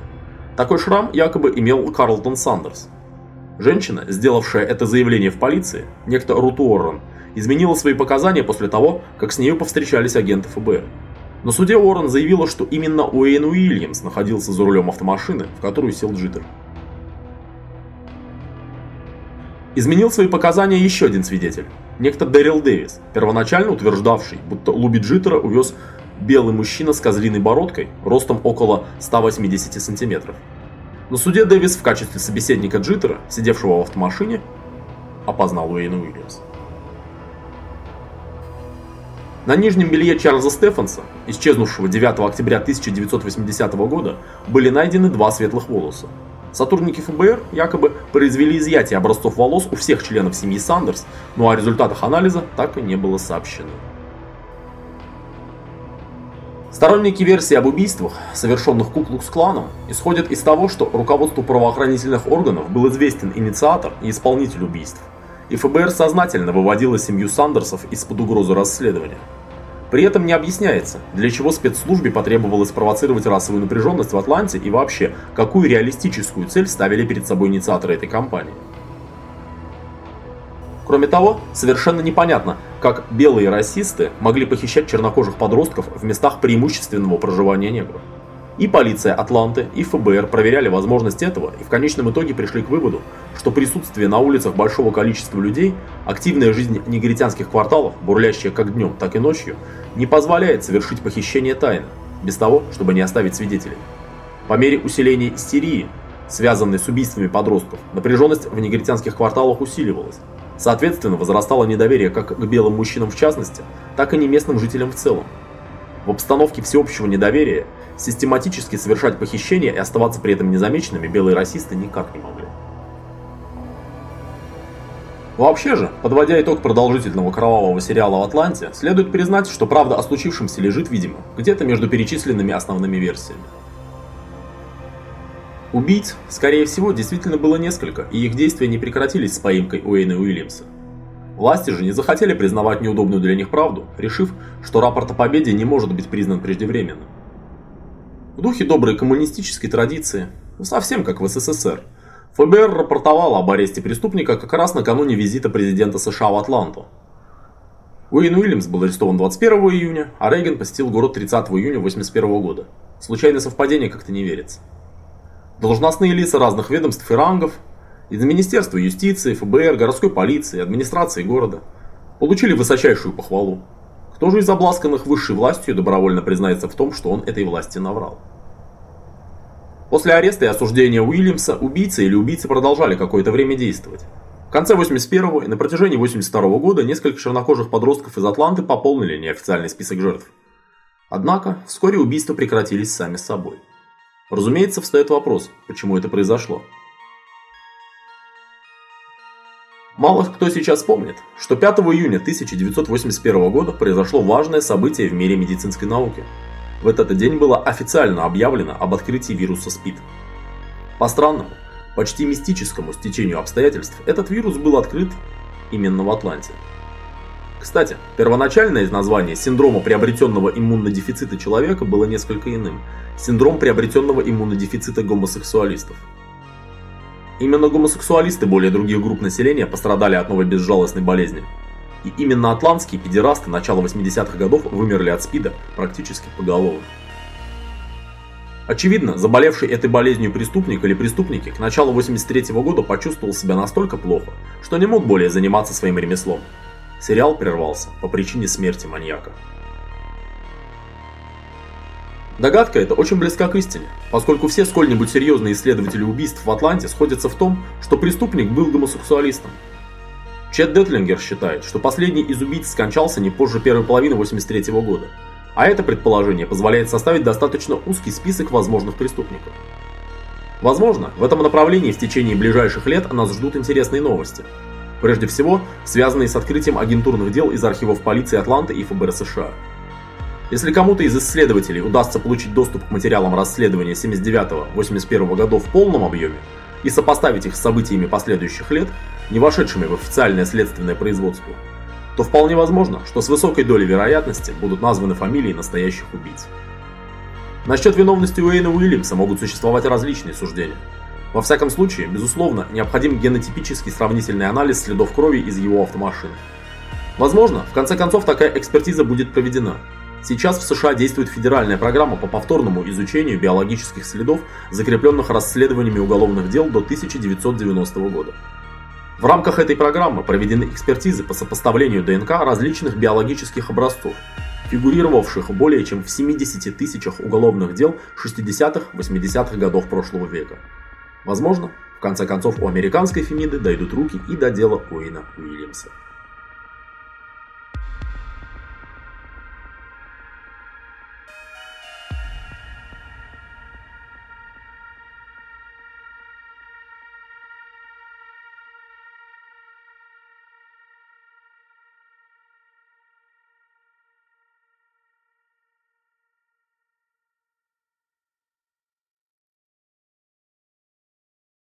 Такой шрам якобы имел Карлтон Сандерс. Женщина, сделавшая это заявление в полиции, некто Рут Уоррен, изменила свои показания после того, как с нею повстречались агенты ФБР. На суде Уоррен заявила, что именно Уэйн Уильямс находился за рулем автомашины, в которую сел Джиттер. Изменил свои показания еще один свидетель, некто Дэрил Дэвис, первоначально утверждавший, будто Луби Джиттера увез белый мужчина с козлиной бородкой, ростом около 180 сантиметров. На суде Дэвис в качестве собеседника Джиттера, сидевшего в автомашине, опознал Уэйна Уильямс. На нижнем белье Чарльза Стефанса, исчезнувшего 9 октября 1980 года, были найдены два светлых волоса, Сотрудники ФБР якобы произвели изъятие образцов волос у всех членов семьи Сандерс, но о результатах анализа так и не было сообщено. Сторонники версии об убийствах, совершенных Куклукс-кланом, исходят из того, что руководству правоохранительных органов был известен инициатор и исполнитель убийств, и ФБР сознательно выводило семью Сандерсов из-под угрозы расследования. При этом не объясняется, для чего спецслужбе потребовалось провоцировать расовую напряженность в Атланте и вообще, какую реалистическую цель ставили перед собой инициаторы этой кампании. Кроме того, совершенно непонятно, как белые расисты могли похищать чернокожих подростков в местах преимущественного проживания негров. И полиция Атланты, и ФБР проверяли возможность этого и в конечном итоге пришли к выводу, что присутствие на улицах большого количества людей, активная жизнь негритянских кварталов, бурлящая как днем, так и ночью, не позволяет совершить похищение тайно, без того, чтобы не оставить свидетелей. По мере усиления истерии, связанной с убийствами подростков, напряженность в негритянских кварталах усиливалась. Соответственно, возрастало недоверие как к белым мужчинам в частности, так и не местным жителям в целом. В обстановке всеобщего недоверия систематически совершать похищения и оставаться при этом незамеченными белые расисты никак не могли. Вообще же, подводя итог продолжительного кровавого сериала в Атланте, следует признать, что правда о случившемся лежит, видимо, где-то между перечисленными основными версиями. Убийц, скорее всего, действительно было несколько, и их действия не прекратились с поимкой Уэйна Уильямса. Власти же не захотели признавать неудобную для них правду, решив, что рапорт о победе не может быть признан преждевременным. В духе доброй коммунистической традиции, ну, совсем как в СССР, ФБР рапортовало об аресте преступника как раз накануне визита президента США в Атланту. Уэйн Уильямс был арестован 21 июня, а Рейган посетил город 30 июня 1981 года. Случайное совпадение как-то не верится. Должностные лица разных ведомств и рангов, из Министерства юстиции, ФБР, городской полиции, администрации города, получили высочайшую похвалу. Кто же из обласканных высшей властью добровольно признается в том, что он этой власти наврал? После ареста и осуждения Уильямса убийцы или убийцы продолжали какое-то время действовать. В конце 81 и на протяжении 82 года несколько чернокожих подростков из Атланты пополнили неофициальный список жертв. Однако, вскоре убийства прекратились сами собой. Разумеется, встает вопрос, почему это произошло. Мало кто сейчас помнит, что 5 июня 1981 года произошло важное событие в мире медицинской науки – в этот день было официально объявлено об открытии вируса СПИД. По странному, почти мистическому стечению обстоятельств, этот вирус был открыт именно в Атланте. Кстати, первоначальное из названия синдрома приобретенного иммунодефицита человека было несколько иным – синдром приобретенного иммунодефицита гомосексуалистов. Именно гомосексуалисты более других групп населения пострадали от новой безжалостной болезни – и именно атлантские педерасты начала 80-х годов вымерли от СПИДа практически поголовно. Очевидно, заболевший этой болезнью преступник или преступники к началу 83 года почувствовал себя настолько плохо, что не мог более заниматься своим ремеслом. Сериал прервался по причине смерти маньяка. Догадка эта очень близка к истине, поскольку все сколь-нибудь серьезные исследователи убийств в Атланте сходятся в том, что преступник был гомосексуалистом. Чет Детлингер считает, что последний из убийц скончался не позже первой половины 83 года, а это предположение позволяет составить достаточно узкий список возможных преступников. Возможно, в этом направлении в течение ближайших лет нас ждут интересные новости. Прежде всего, связанные с открытием агентурных дел из архивов полиции Атланты и ФБР США. Если кому-то из исследователей удастся получить доступ к материалам расследования 79-81 годов в полном объеме и сопоставить их с событиями последующих лет, не вошедшими в официальное следственное производство, то вполне возможно, что с высокой долей вероятности будут названы фамилии настоящих убийц. Насчет виновности Уэйна Уильямса могут существовать различные суждения. Во всяком случае, безусловно, необходим генотипический сравнительный анализ следов крови из его автомашины. Возможно, в конце концов такая экспертиза будет проведена, Сейчас в США действует федеральная программа по повторному изучению биологических следов, закрепленных расследованиями уголовных дел до 1990 года. В рамках этой программы проведены экспертизы по сопоставлению ДНК различных биологических образцов, фигурировавших более чем в 70 тысячах уголовных дел 60-80-х годов прошлого века. Возможно, в конце концов у американской Фемиды дойдут руки и до дела Уэйна Уильямса.